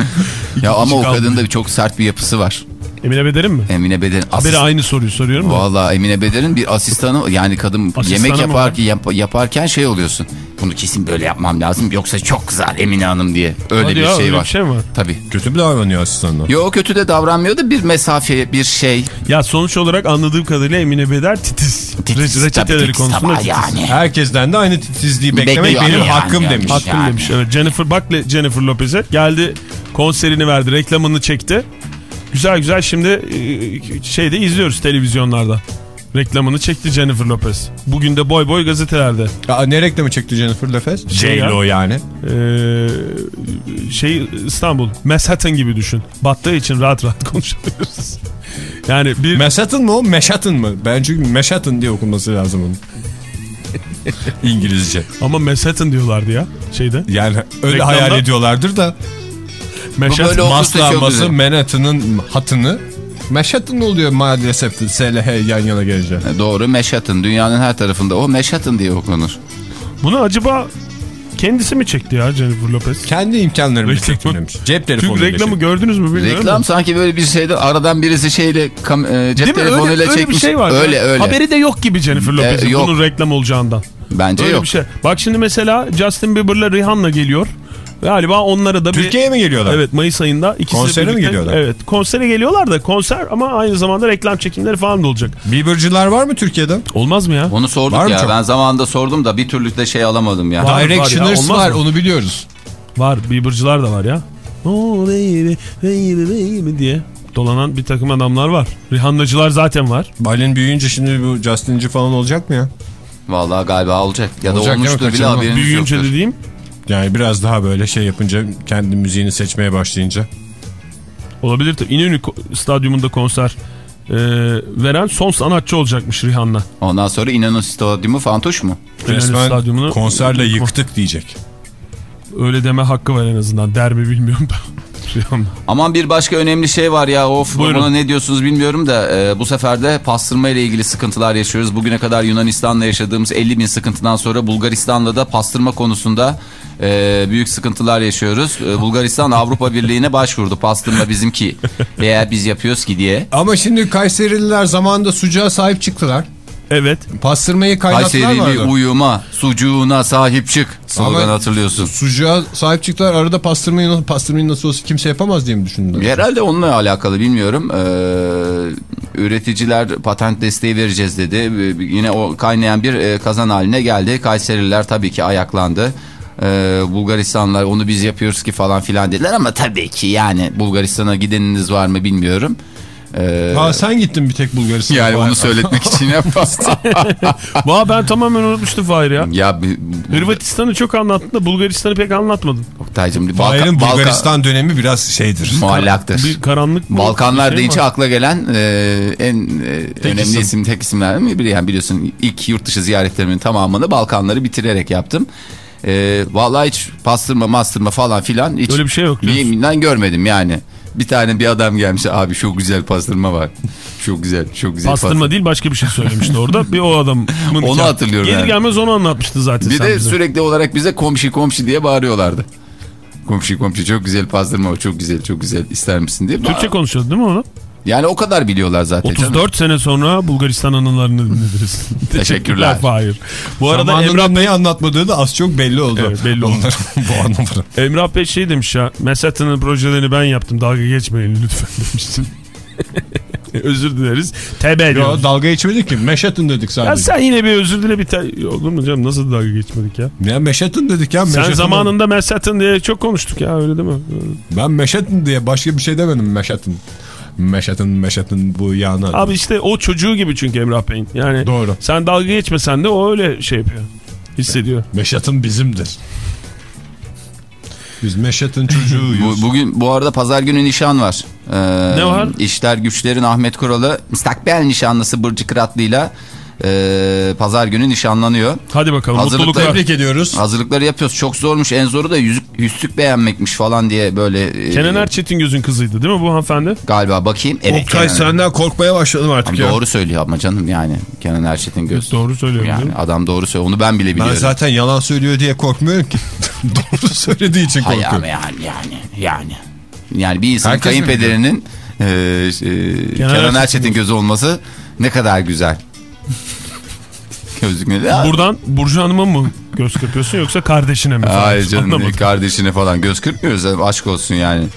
Ya ama o kadında bir çok sert bir yapısı var. Emine Beder'in mi? Emine Beder'in Haberi asist- aynı soruyu soruyorum da. Valla Emine Beder'in bir asistanı yani kadın Asistanı yemek mı yaparken yap- yaparken şey oluyorsun. Bunu kesin böyle yapmam lazım yoksa çok kızar Emine Hanım diye. Öyle Hadi bir ya, şey öyle var. bir şey mi var? Tabii. Kötü mü davranıyor asistanla? Yo kötü de davranmıyor da bir mesafe bir şey. Ya sonuç olarak anladığım kadarıyla Emine Beder titiz. Titiz, Re- Reçeteleri titiz konusunda titiz. yani. Herkesten de aynı titizliği beklemek Bekliyor benim yani, hakkım yani. demiş. Hakkım Yani. demiş. Evet Jennifer bak le- Jennifer Lopez'e geldi konserini verdi reklamını çekti. Güzel güzel şimdi e, şeyde izliyoruz televizyonlarda. Reklamını çekti Jennifer Lopez. Bugün de boy boy gazetelerde. Aa, ne reklamı çekti Jennifer Lopez? Şey. J-Lo yani. Ee, şey İstanbul Manhattan gibi düşün. Battığı için rahat rahat konuşabiliyoruz. Yani bir Manhattan mı o? Manhattan mı? Ben çünkü Manhattan diye okunması lazım onun. İngilizce. ama Manhattan diyorlardı ya şeyde. Yani öyle Reklamda- hayal ediyorlardır da Çok maslanması güzel. Manhattan'ın hatını Manhattan oluyor maalesef SLH yan yana gelince. Doğru Manhattan dünyanın her tarafında o Manhattan diye okunur. Bunu acaba kendisi mi çekti ya Jennifer Lopez? Kendi imkanlarımı Reklamı- çektim demiş. Cep telefonu. Çünkü reklamı gördünüz mü bilmiyorum. Reklam da. sanki böyle bir şeyde aradan birisi şeyle kam- e, cep Değil telefonuyla Öyle, öyle çekmiş. bir şey var. Öyle ya. öyle. Haberi de yok gibi Jennifer Lopez'in yok. bunun reklam olacağından. Bence Öyle yok. bir şey. Bak şimdi mesela Justin Bieber'la Rihanna geliyor. Galiba onlara da bir... Türkiye'ye mi geliyorlar? Evet Mayıs ayında. ikisi de Konsere mi geliyorlar? Evet konsere geliyorlar da konser ama aynı zamanda reklam çekimleri falan da olacak. Bieber'cılar var mı Türkiye'de? Olmaz mı ya? Onu sorduk Var ya. çok? Ben zamanında sordum da bir türlü de şey alamadım ya. Var, var ya, Directioners var, mı? onu biliyoruz. Var Bieber'cılar da var ya. Oh baby, baby, baby diye dolanan bir takım adamlar var. Rihannacılar zaten var. Balin büyüyünce şimdi bu Justin'ci falan olacak mı ya? Vallahi galiba olacak. Ya da Olacak mi? olmuştur bile haberiniz Büyüyünce yoktur. dediğim Yani biraz daha böyle şey yapınca kendi müziğini seçmeye başlayınca. olabilir tabii. İnönü stadyumunda konser e, veren son sanatçı olacakmış Rihanna. Ondan sonra İnönü Stadyumu Fantuş mu? Resmen stadyumunu konserle yıktık diyecek. Öyle deme hakkı var en azından. Der mi bilmiyorum da. Aman bir başka önemli şey var ya of Buyurun. buna ne diyorsunuz bilmiyorum da e, bu sefer de pastırma ile ilgili sıkıntılar yaşıyoruz. Bugüne kadar Yunanistan'la yaşadığımız 50 bin sıkıntıdan sonra Bulgaristan'la da pastırma konusunda e, büyük sıkıntılar yaşıyoruz. E, Bulgaristan Avrupa Birliği'ne başvurdu pastırma bizimki veya biz yapıyoruz ki diye. Ama şimdi Kayserililer zamanında sucuğa sahip çıktılar. Evet. Pastırmayı kaynattılar Kayserili vardı. uyuma sucuğuna sahip çık slogan hatırlıyorsun. Sucuğa sahip çıktılar. Arada pastırmayı, pastırmayı nasıl olsa kimse yapamaz diye mi düşündüler? Herhalde onunla alakalı bilmiyorum. Ee, üreticiler patent desteği vereceğiz dedi. Ee, Yine o kaynayan bir e, kazan haline geldi. Kayseriler tabii ki ayaklandı. Ee, Bulgaristanlar onu biz yapıyoruz ki falan filan dediler ama tabii ki yani Bulgaristan'a gideniniz var mı bilmiyorum. Ee, Ha sen gittin bir tek Bulgaristan'a. yani onu söyletmek için yapmazdım. Valla ben tamamen unutmuştum Fahir ya. ya Hırvatistan'ı çok anlattın da Bulgaristan'ı pek anlatmadın. Fahir'in Balkan, Balkan, Bulgaristan dönemi biraz şeydir. muallaktır. Bir karanlık mı? Balkanlar şey deyince akla gelen e, en e, önemli isim. isim. tek isimlerden biri. Yani biliyorsun ilk yurt dışı ziyaretlerimin tamamını Balkanları bitirerek yaptım. E, vallahi hiç pastırma mastırma falan filan hiç Öyle bir şey yok yeminle görmedim yani. Bir tane bir adam gelmiş abi çok güzel pastırma var. Çok güzel çok güzel Pastırma değil başka bir şey söylemişti orada. Bir o adamın Onu hatırlıyorum Gelir yani. gelmez onu anlatmıştı zaten Bir de bize. sürekli olarak bize komşu komşu diye bağırıyorlardı. Komşu komşu çok güzel pastırma çok güzel çok güzel ister misin diye. Türkçe konuşuyordu değil mi onu? Yani o kadar biliyorlar zaten. canım. 34 sene sonra Bulgaristan anılarını dinlediniz. Teşekkürler. Hayır. Bu arada Zamanında Emrah, neyi anlatmadığı da az çok belli oldu. Evet, belli oldu. Bu anlamda. Emrah Bey şey demiş ya. Manhattan'ın projelerini ben yaptım. Dalga geçmeyin lütfen demiştin. özür dileriz. TB Yo, diyoruz. dalga geçmedik ki. Manhattan dedik Ya sadece. sen yine bir özür dile bir te- Olur mu canım nasıl dalga geçmedik ya? Ya Manhattan dedik ya. Sen Manhattan- zamanında Manhattan diye çok konuştuk ya öyle değil mi? Ben Manhattan diye başka bir şey demedim Manhattan. Manhattan, Manhattan bu yana. Abi işte o çocuğu gibi çünkü Emrah Bey'in. Yani Doğru. sen dalga geçmesen de o öyle şey yapıyor. Hissediyor. Manhattan bizimdir. Biz Manhattan çocuğuyuz. Bu, bugün bu arada pazar günü nişan var. Ee, Ne var? İşler Güçler'in Ahmet Kural'ı müstakbel nişanlısı Burcu Kıratlı'yla e, pazar günü nişanlanıyor. Hadi bakalım Hazırlıklar- mutluluklar. Tebrik ediyoruz. Hazırlıkları yapıyoruz. Çok zormuş. En zoru da yüzük, yüzük beğenmekmiş falan diye böyle. e, Kenan Erçetin gözün kızıydı değil mi bu hanımefendi? Galiba bakayım. Evet. Oktay Kenan- senden korkmaya başladım artık Ama ya. Doğru söylüyor ama canım yani. Kenan Erçetin göz. Doğru söylüyorum. Yani adam doğru söylüyor. Onu ben bile Ben biliyorum. zaten yalan söylüyor diye korkmuyorum ki. Doğru söylediği için Hayır korkuyorum. ama yani yani yani. Yani bir insan Herkes kayınpederinin e, e, Kenan, Erçetin Erçetin gözü olması ne kadar güzel. Gözlükleri. Buradan Burcu Hanım'a mı göz kırpıyorsun yoksa kardeşine mi? falan? Hayır canım Anlamadım. kardeşine falan göz kırpmıyoruz. Aşk olsun yani.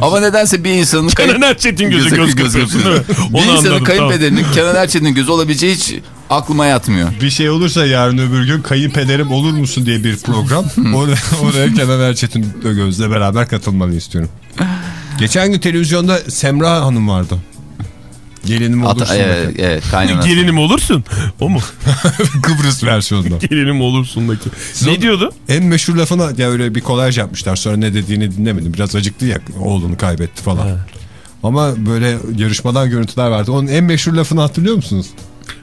Ama nedense bir insanın Kenan Erçetin gözü göz kırpıyorsun değil mi? Bir Onu insanın anladım, kayınpederinin Kenan Erçetin'in gözü olabileceği hiç aklıma yatmıyor. Bir şey olursa yarın öbür gün kayınpederim olur musun diye bir program. oraya, oraya Kenan Erçetin Göz'le beraber katılmanı istiyorum. Geçen gün televizyonda Semra Hanım vardı. Gelinim Ata, olursun. evet, evet kaynanası. Gelinim olursun. O mu? Kıbrıs versiyonunda. Gelinim olursun'daki. Ne onu- diyordu? En meşhur lafına ya öyle bir kolaj yapmışlar. Sonra ne dediğini dinlemedim. Biraz acıktı ya oğlunu kaybetti falan. Ama böyle yarışmadan görüntüler vardı. Onun en meşhur lafını hatırlıyor musunuz?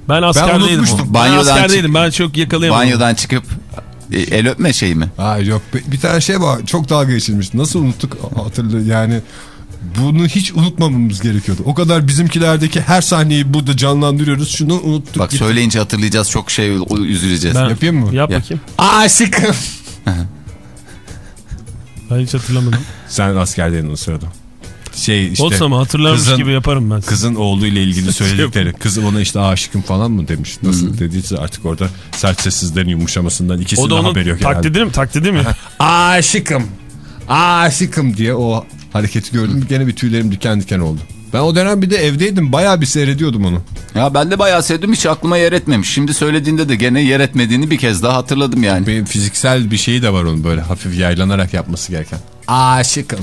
Ben askerdeydim. Ben Banyodan askerdeydim. çık- Ben çok yakalayamadım. Banyodan çıkıp e, el öpme şeyi mi? Aa, yok bir- bir tane şey var. Çok dalga geçilmiş. Nasıl unuttuk hatırlı yani. Bunu hiç unutmamamız gerekiyordu. O kadar bizimkilerdeki her sahneyi burada canlandırıyoruz. Şunu unuttuk. Bak gitti. söyleyince hatırlayacağız çok şey üzüleceğiz. Ben- Yapayım mı? Yap Ya. bakayım. Aşıkım. Ben hiç hatırlamadım. Sen askerdeydin o sırada. Şey işte. Olsa mı hatırlarmış kızın- gibi yaparım ben. Kızın oğluyla ilgili söyledikleri. Kızı ona işte aşıkım falan mı demiş. Nasıl dediyse artık orada sert sessizlerin yumuşamasından ikisinin O da onun haberi yok. taklidi mi? Taklidi mi? Aşıkım. Aşıkım diye o hareketi gördüm. Gene bir tüylerim diken diken oldu. Ben o dönem bir de evdeydim. Bayağı bir seyrediyordum onu. Ya ben de bayağı sevdim hiç aklıma yer etmemiş. Şimdi söylediğinde de gene yer etmediğini bir kez daha hatırladım yani. Benim fiziksel bir şeyi de var onun böyle hafif yaylanarak yapması gereken. Aşıkım.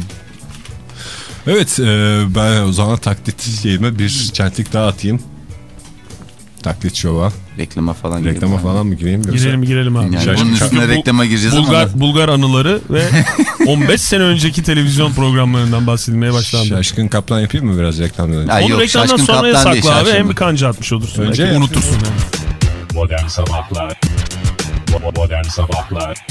Evet e, ben o zaman taklit şeyime bir çentik daha atayım. Taklit şova. Reklama falan Reklama girelim. falan mı gireyim? Yoksa... girelim girelim abi. Yani bunun üstüne reklama gireceğiz Bulgar, ama. Bulgar anıları ve 15 sene önceki televizyon programlarından bahsedilmeye başlandı. Şaşkın kaplan yapayım mı biraz reklamdan? Ay Onu yok, reklamdan sonra yasakla abi. Hem bir kanca atmış olursun. Önce Belki unutursun yani. Modern Sabahlar Bo- Modern Sabahlar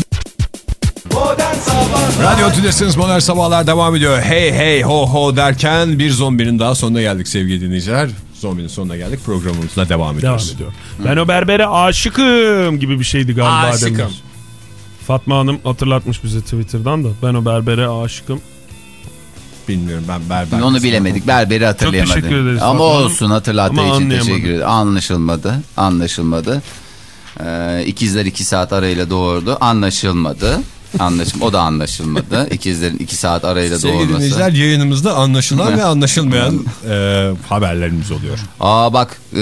Modern Sabahlar Radyo Tülesi'niz Modern Sabahlar devam ediyor. Hey hey ho ho derken bir zombinin daha sonuna geldik sevgili dinleyiciler. Zombinin sonuna geldik programımızla devam Devam ediyoruz. ediyor. Ben o berbere aşıkım gibi bir şeydi galiba. Aşıkım. Fatma Hanım hatırlatmış bize Twitter'dan da. Ben o berbere aşıkım. Bilmiyorum ben berber. Onu bilemedik. Berberi hatırlayamadım. teşekkür ederiz Ama Fatma olsun hatırlattığı Ama için teşekkür ederim. Anlaşılmadı. Anlaşılmadı. Ee, ikizler iki saat arayla doğurdu. Anlaşılmadı. Anlaşım, o da anlaşılmadı. İkizlerin iki saat arayla Sevgili doğurması. dinleyiciler yayınımızda anlaşılan ve anlaşılmayan e, haberlerimiz oluyor. Aa bak e,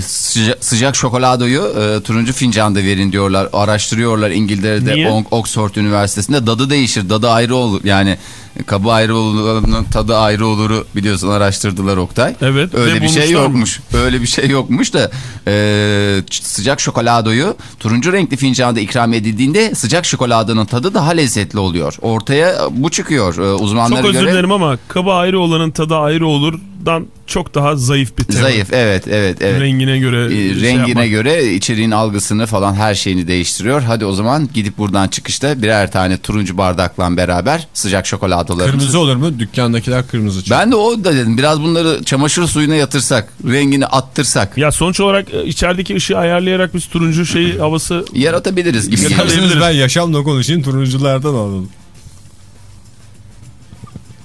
sıca- sıcak şokoladoyu e, turuncu fincanda verin diyorlar. Araştırıyorlar İngiltere'de Niye? Ox- Oxford Üniversitesi'nde. Dadı değişir. Dadı ayrı olur. Yani kabı ayrı olur, tadı ayrı oluru biliyorsun araştırdılar Oktay. Evet, Öyle bir şey bulmuşlar mı? yokmuş. Öyle bir şey yokmuş da e, sıcak şokoladoyu turuncu renkli fincanda ikram edildiğinde sıcak şokoladanın tadı daha lezzetli oluyor. Ortaya bu çıkıyor e, uzmanlara Çok özür göre. dilerim ama kaba ayrı olanın tadı ayrı olurdan çok daha zayıf bir tema. Zayıf evet evet evet. Rengine göre. E, şey rengine yapmak. göre içeriğin algısını falan her şeyini değiştiriyor. Hadi o zaman gidip buradan çıkışta birer tane turuncu bardakla beraber sıcak şokoladolarımızı. Kırmızı olur mu? Dükkandakiler kırmızı çıkıyor. Ben de o da dedim biraz bunları çamaşır suyuna yatırsak rengini attırsak Ya sonuç olarak e, içerideki ışığı ayarlayarak biz turuncu şey havası yaratabiliriz gibi. İsterseniz ben yaşamla konuşayım turunculardan alalım.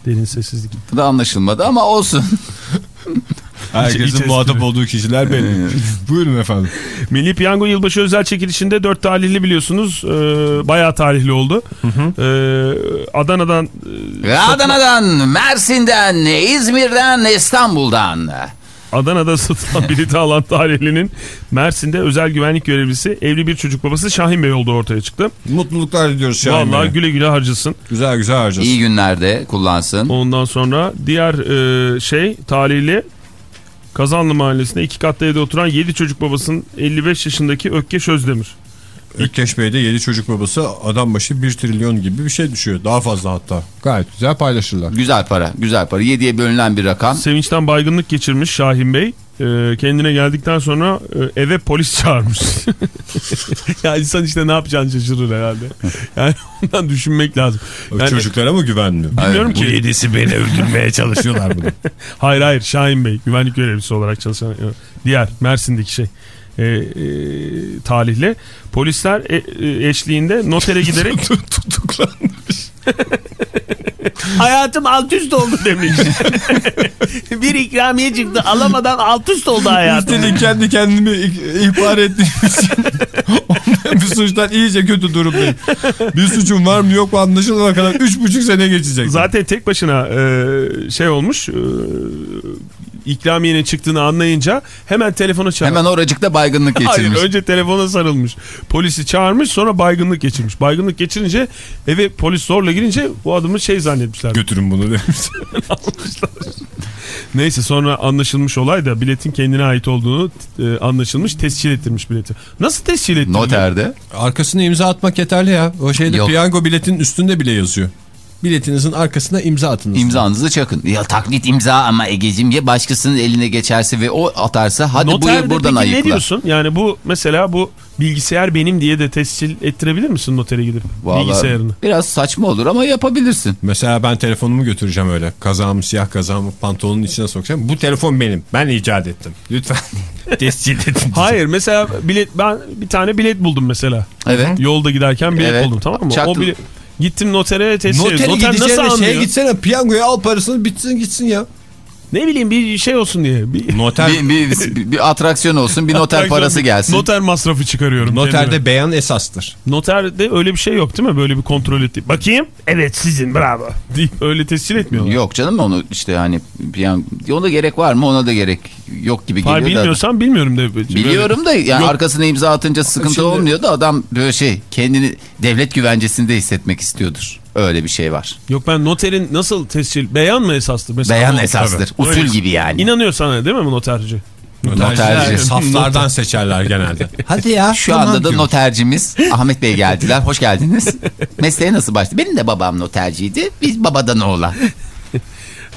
Derin sessizlik. Bu da anlaşılmadı ama olsun. Herkesin muhatap olduğu kişiler belli. Buyurun efendim. Milli Piyango Yılbaşı özel çekilişinde 4 talihli biliyorsunuz. Ee, bayağı talihli oldu. Ee, Adana'dan e, Adana'dan, Mersin'den, İzmir'den, İstanbul'dan. Adana'da satılan bileti alan talihlinin Mersin'de özel güvenlik görevlisi evli bir çocuk babası Şahin Bey olduğu ortaya çıktı. Mutluluklar diliyoruz Şahin Vallahi Bey'e. güle güle harcasın. Güzel güzel harcasın. İyi günlerde kullansın. Ondan sonra diğer e, şey talihli Kazanlı Mahallesi'nde iki katlı evde oturan 7 çocuk babasının 55 yaşındaki Ökkeş Özdemir. Ökkeş Bey'de 7 çocuk babası adam başı 1 trilyon gibi bir şey düşüyor. Daha fazla hatta. Gayet güzel paylaşırlar. Güzel para, güzel para. 7'ye bölünen bir rakam. Sevinçten baygınlık geçirmiş Şahin Bey. Ee, kendine geldikten sonra e, eve polis çağırmış. ya insan işte ne yapacağını şaşırır herhalde. Yani ondan düşünmek lazım. O Yani, Çocuklara mı güvenmiyor? bilmiyorum ki. yedisi beni öldürmeye çalışıyorlar bunu. Hayır hayır Şahin Bey güvenlik görevlisi olarak çalışan e, diğer Mersin'deki şey e, e, talihli. Polisler e, e, eşliğinde notere giderek Tutuklanmış. Hayatım alt üst oldu demiş. bir ikramiye çıktı alamadan alt üst oldu hayatım. Üstelik kendi kendimi ih- ihbar ettiğim için bir suçtan iyice kötü durumdayım. Bir suçum var mı yok mu anlaşılana kadar 3,5 sene geçecek. Zaten tek başına e, şey olmuş e, ikramiyenin çıktığını anlayınca hemen telefona çağırmış. Hemen oracıkta baygınlık geçirmiş. Hayır önce telefona sarılmış. Polisi çağırmış sonra baygınlık geçirmiş. Baygınlık geçirince eve polis zorla girince bu adamı şey zannetmişler. Götürün bunu demiş. Neyse sonra anlaşılmış olay da biletin kendine ait olduğunu e, anlaşılmış tescil ettirmiş bileti. Nasıl tescil ettirmiş? Noterde. Arkasına imza atmak yeterli ya. O şeyde Yok. piyango biletinin üstünde bile yazıyor. Biletinizin arkasına imza atınız. İmzanızı çakın. Ya taklit imza ama Ege'cim ya başkasının eline geçerse ve o atarsa hadi Noterde buyur buradan ayıkla. ne diyorsun? Yani bu mesela bu bilgisayar benim diye de tescil ettirebilir misin notere gidip Vallahi bilgisayarını? Biraz saçma olur ama yapabilirsin. Mesela ben telefonumu götüreceğim öyle. Kazağımı siyah kazağımı pantolonun içine sokacağım. Bu telefon benim. Ben icat ettim. Lütfen tescil edin. Hayır mesela bilet ben bir tane bilet buldum mesela. Evet. Yolda giderken bilet Evet. buldum tamam mı? Çaktın. O bilet gittim notere. Notere Noter nasıl anlıyor? şeye gitsene piyangoya al parasını bitsin gitsin ya. Ne bileyim bir şey olsun diye. Bir Noter Bir, bir, bir, bir atraksiyon olsun bir noter parası gelsin. Noter masrafı çıkarıyorum. kendime. Noterde beyan esastır. Noterde öyle bir şey yok değil mi? Böyle bir kontrol etti. Bakayım. Evet sizin bravo. Deyip öyle tescil etmiyorlar. Yok canım onu işte hani piyan... ona gerek var mı ona da gerek yok gibi Hayır geliyor da. bilmiyorsam bilmiyorum de. Biliyorum da yani Yok. arkasına imza atınca sıkıntı Şimdi- olmuyor da adam böyle şey kendini devlet güvencesinde hissetmek istiyordur. Öyle bir şey var. Yok ben noterin nasıl tescil beyan mı esastır? Mesela Beyan o- esastır. Tabii. Usul Öyle. gibi yani. İnanıyor sana değil mi bu noterci? Noterci. Saflardan seçerler genelde. Hadi ya. Şu anda da notercimiz Ahmet Bey geldiler. Hoş geldiniz. Mesleğe nasıl başladı? Benim de babam noterciydi. Biz babadan oğlan.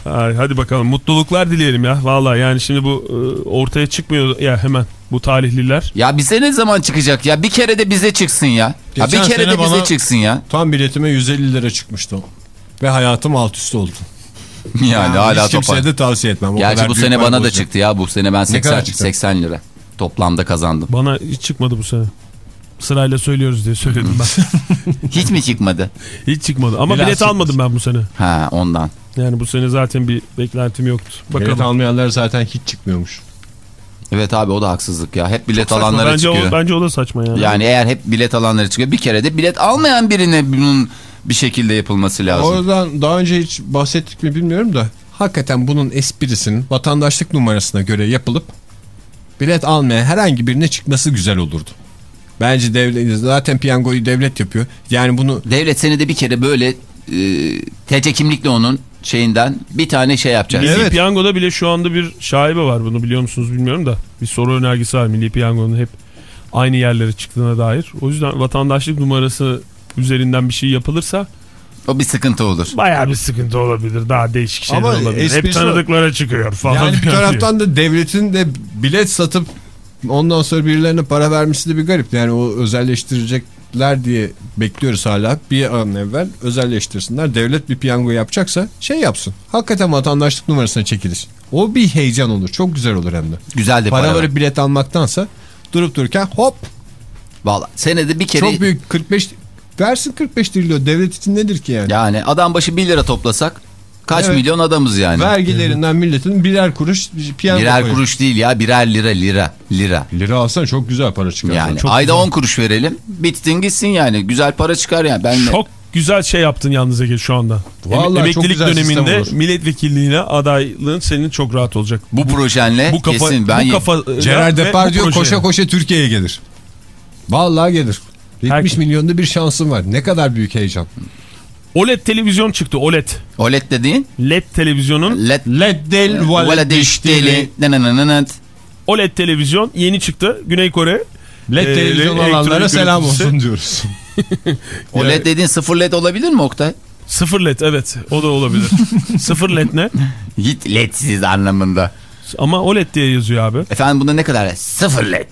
Ay, hadi bakalım mutluluklar dileyelim ya. Vallahi yani şimdi bu e, ortaya çıkmıyor ya hemen bu talihliler. Ya bize ne zaman çıkacak ya? Bir kere de bize çıksın ya. ya Geçen bir kere de bize çıksın ya. Tam biletime 150 lira çıkmıştı. Ve hayatım alt üst oldu. Yani hala Hiç kimseye de tavsiye etmem. O Gerçi bu sene bana da çıktı ya. Bu sene ben 80, kadar çıktı? 80 lira toplamda kazandım. Bana hiç çıkmadı bu sene. Sırayla söylüyoruz diye söyledim ben. Hiç mi çıkmadı? hiç çıkmadı ama Biraz bilet çıkmış. almadım ben bu sene. Ha ondan. Yani bu sene zaten bir beklentim yoktu. Bakalım. Bilet almayanlar zaten hiç çıkmıyormuş. Evet abi o da haksızlık ya. Hep bilet Saçma. alanlara bence çıkıyor. O, bence o da saçma yani. Yani eğer hep bilet alanları çıkıyor bir kere de bilet almayan birine bunun bir şekilde yapılması lazım. Oradan daha önce hiç bahsettik mi bilmiyorum da hakikaten bunun esprisinin vatandaşlık numarasına göre yapılıp bilet almayan herhangi birine çıkması güzel olurdu. Bence devlet zaten piyangoyu devlet yapıyor. Yani bunu Devlet seni de bir kere böyle e, TC kimlikle onun şeyinden bir tane şey yapacak. Milli Evet. Piyango'da bile şu anda bir şaibe var bunu biliyor musunuz bilmiyorum da. Bir soru önergesi var Milli Piyango'nun hep aynı yerlere çıktığına dair. O yüzden vatandaşlık numarası üzerinden bir şey yapılırsa O bir sıkıntı olur. bayağı bir sıkıntı olabilir. Daha değişik şeyler Ama olabilir. Hep esprisi o. tanıdıklara çıkıyor falan. yani bir diyor. taraftan da devletin de bilet satıp ondan sonra birilerine para vermesi de bir garip. Yani o özelleştirecekler diye bekliyoruz hala. Bir an evvel özelleştirsinler. Devlet bir piyango yapacaksa şey yapsın. Hakikaten vatandaşlık numarasına çekilir. O bir heyecan olur. Çok güzel olur hem de. Güzel de Para para. verip bilet almaktansa durup dururken hop Vallahi senede bir kere çok büyük 45 versin 45 trilyon devlet için nedir ki yani? yani adam başı 1 lira toplasak kaç Evet. milyon adamız yani. Vergilerinden milletin birer kuruş piyango birer koyuyor. kuruş değil ya birer lira lira lira. Lira alsan çok güzel para çıkar. Yani Çok ayda güzel. 10 kuruş verelim bittin gitsin yani güzel para çıkar yani. Ben de- Çok güzel şey yaptın yalnız Ege şu anda. Vallahi Emeklilik döneminde milletvekilliğine adaylığın senin çok rahat olacak. bu projenle Bu kafa, kesin ben bu kafa Gerard bu Depardieu projeye. koşa koşa Türkiye'ye gelir. Vallahi gelir. 70 Herkes- milyonda bir şansın var. Ne kadar büyük heyecan. OLED televizyon çıktı OLED. OLED dediğin LED televizyonun LED Led del. Nananananat. OLED televizyon yeni çıktı. Güney Kore. Led Ee, televizyon alanlara selam olsun diyoruz. OLED dediğin sıfır LED olabilir mi Oktay? Sıfır LED evet o da olabilir. Sıfır LED ne? Hiç LED'siz anlamında. Ama OLED diye yazıyor abi. Efendim bunda ne kadar? Sıfır LED.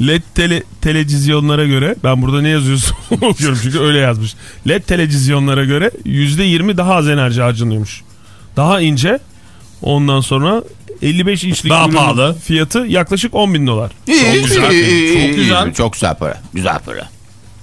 LED tele, televizyonlara göre ben burada ne yazıyorsun okuyorum çünkü öyle yazmış. LED televizyonlara göre %20 daha az enerji harcanıyormuş. Daha ince ondan sonra 55 inçlik Daha pahalı. fiyatı yaklaşık 10 bin dolar. İyi, güzel. iyi, iyi, Çok güzel. iyi. Çok güzel para. Güzel para.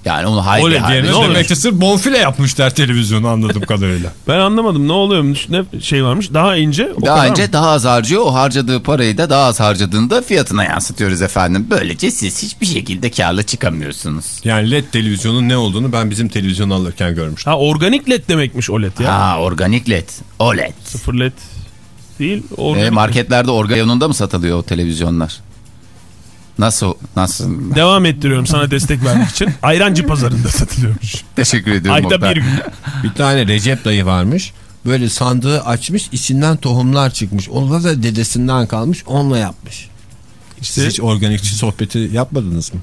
Yani onu haydi Oled haydi. yerine Ne ki sırf bonfile yapmışlar televizyonu anladığım kadarıyla. Ben anlamadım ne oluyormuş ne şey varmış daha ince. o Daha kadar önce mı? daha az harcıyor. O harcadığı parayı da daha az harcadığında fiyatına yansıtıyoruz efendim. Böylece siz hiçbir şekilde karlı çıkamıyorsunuz. Yani LED televizyonun ne olduğunu ben bizim televizyonu alırken görmüştüm. Ha organik led demekmiş OLED ya. Ha organik led. OLED. Sıfır led değil. E, Organik marketlerde organonunda mı satılıyor o televizyonlar? Nasıl? Nasıl? Devam ettiriyorum sana destek vermek için. Ayrancı pazarında satılıyormuş. Teşekkür ediyorum. Ayda Oktay. bir gün. Bir tane Recep dayı varmış. Böyle sandığı açmış içinden tohumlar çıkmış. Onda da dedesinden kalmış onunla yapmış. İşte Siz hiç organikçi sohbeti yapmadınız mı?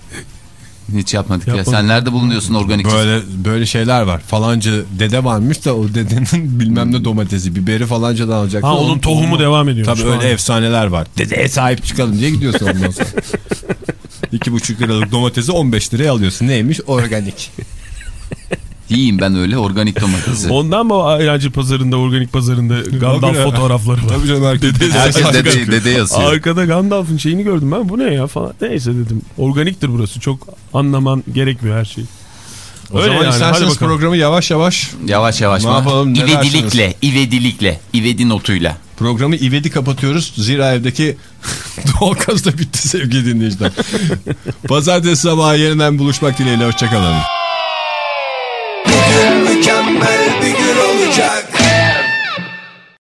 Hiç yapmadık ya. Yapmadım. Sen nerede bulunuyorsun organik? Böyle böyle şeyler var. Falanca dede varmış da o dedenin bilmem ne domatesi, biberi falancadan alacak. ha, onun tohumu devam ediyor. Tabii öyle efsaneler var. Dedeye sahip çıkalım diye gidiyorsun ondan sonra. İki buçuk liralık domatesi 15 liraya alıyorsun. Neymiş? Organik. Yiyeyim ben öyle organik domatesi. Ondan mı ayrancı pazarında, organik pazarında Gandalf fotoğrafları var? Tabii canım herkes. Herkes Arkada- dede, dede yazıyor. Arkada Gandalf'ın şeyini gördüm ben. Bu ne ya falan. Neyse dedim. Organiktir burası. Çok anlaman gerekmiyor her şey. O zaman Hadi isterseniz bakalım. programı yavaş yavaş Yavaş yavaş Ne mı? yapalım, İvedilikle, ivedilikle, ivedi notuyla. Programı ivedi kapatıyoruz. Zira evdeki doğalgaz da bitti sevgili dinleyiciler. Pazartesi sabahı yeniden buluşmak dileğiyle. Hoşçakalın. Mükemmel bir gün olacak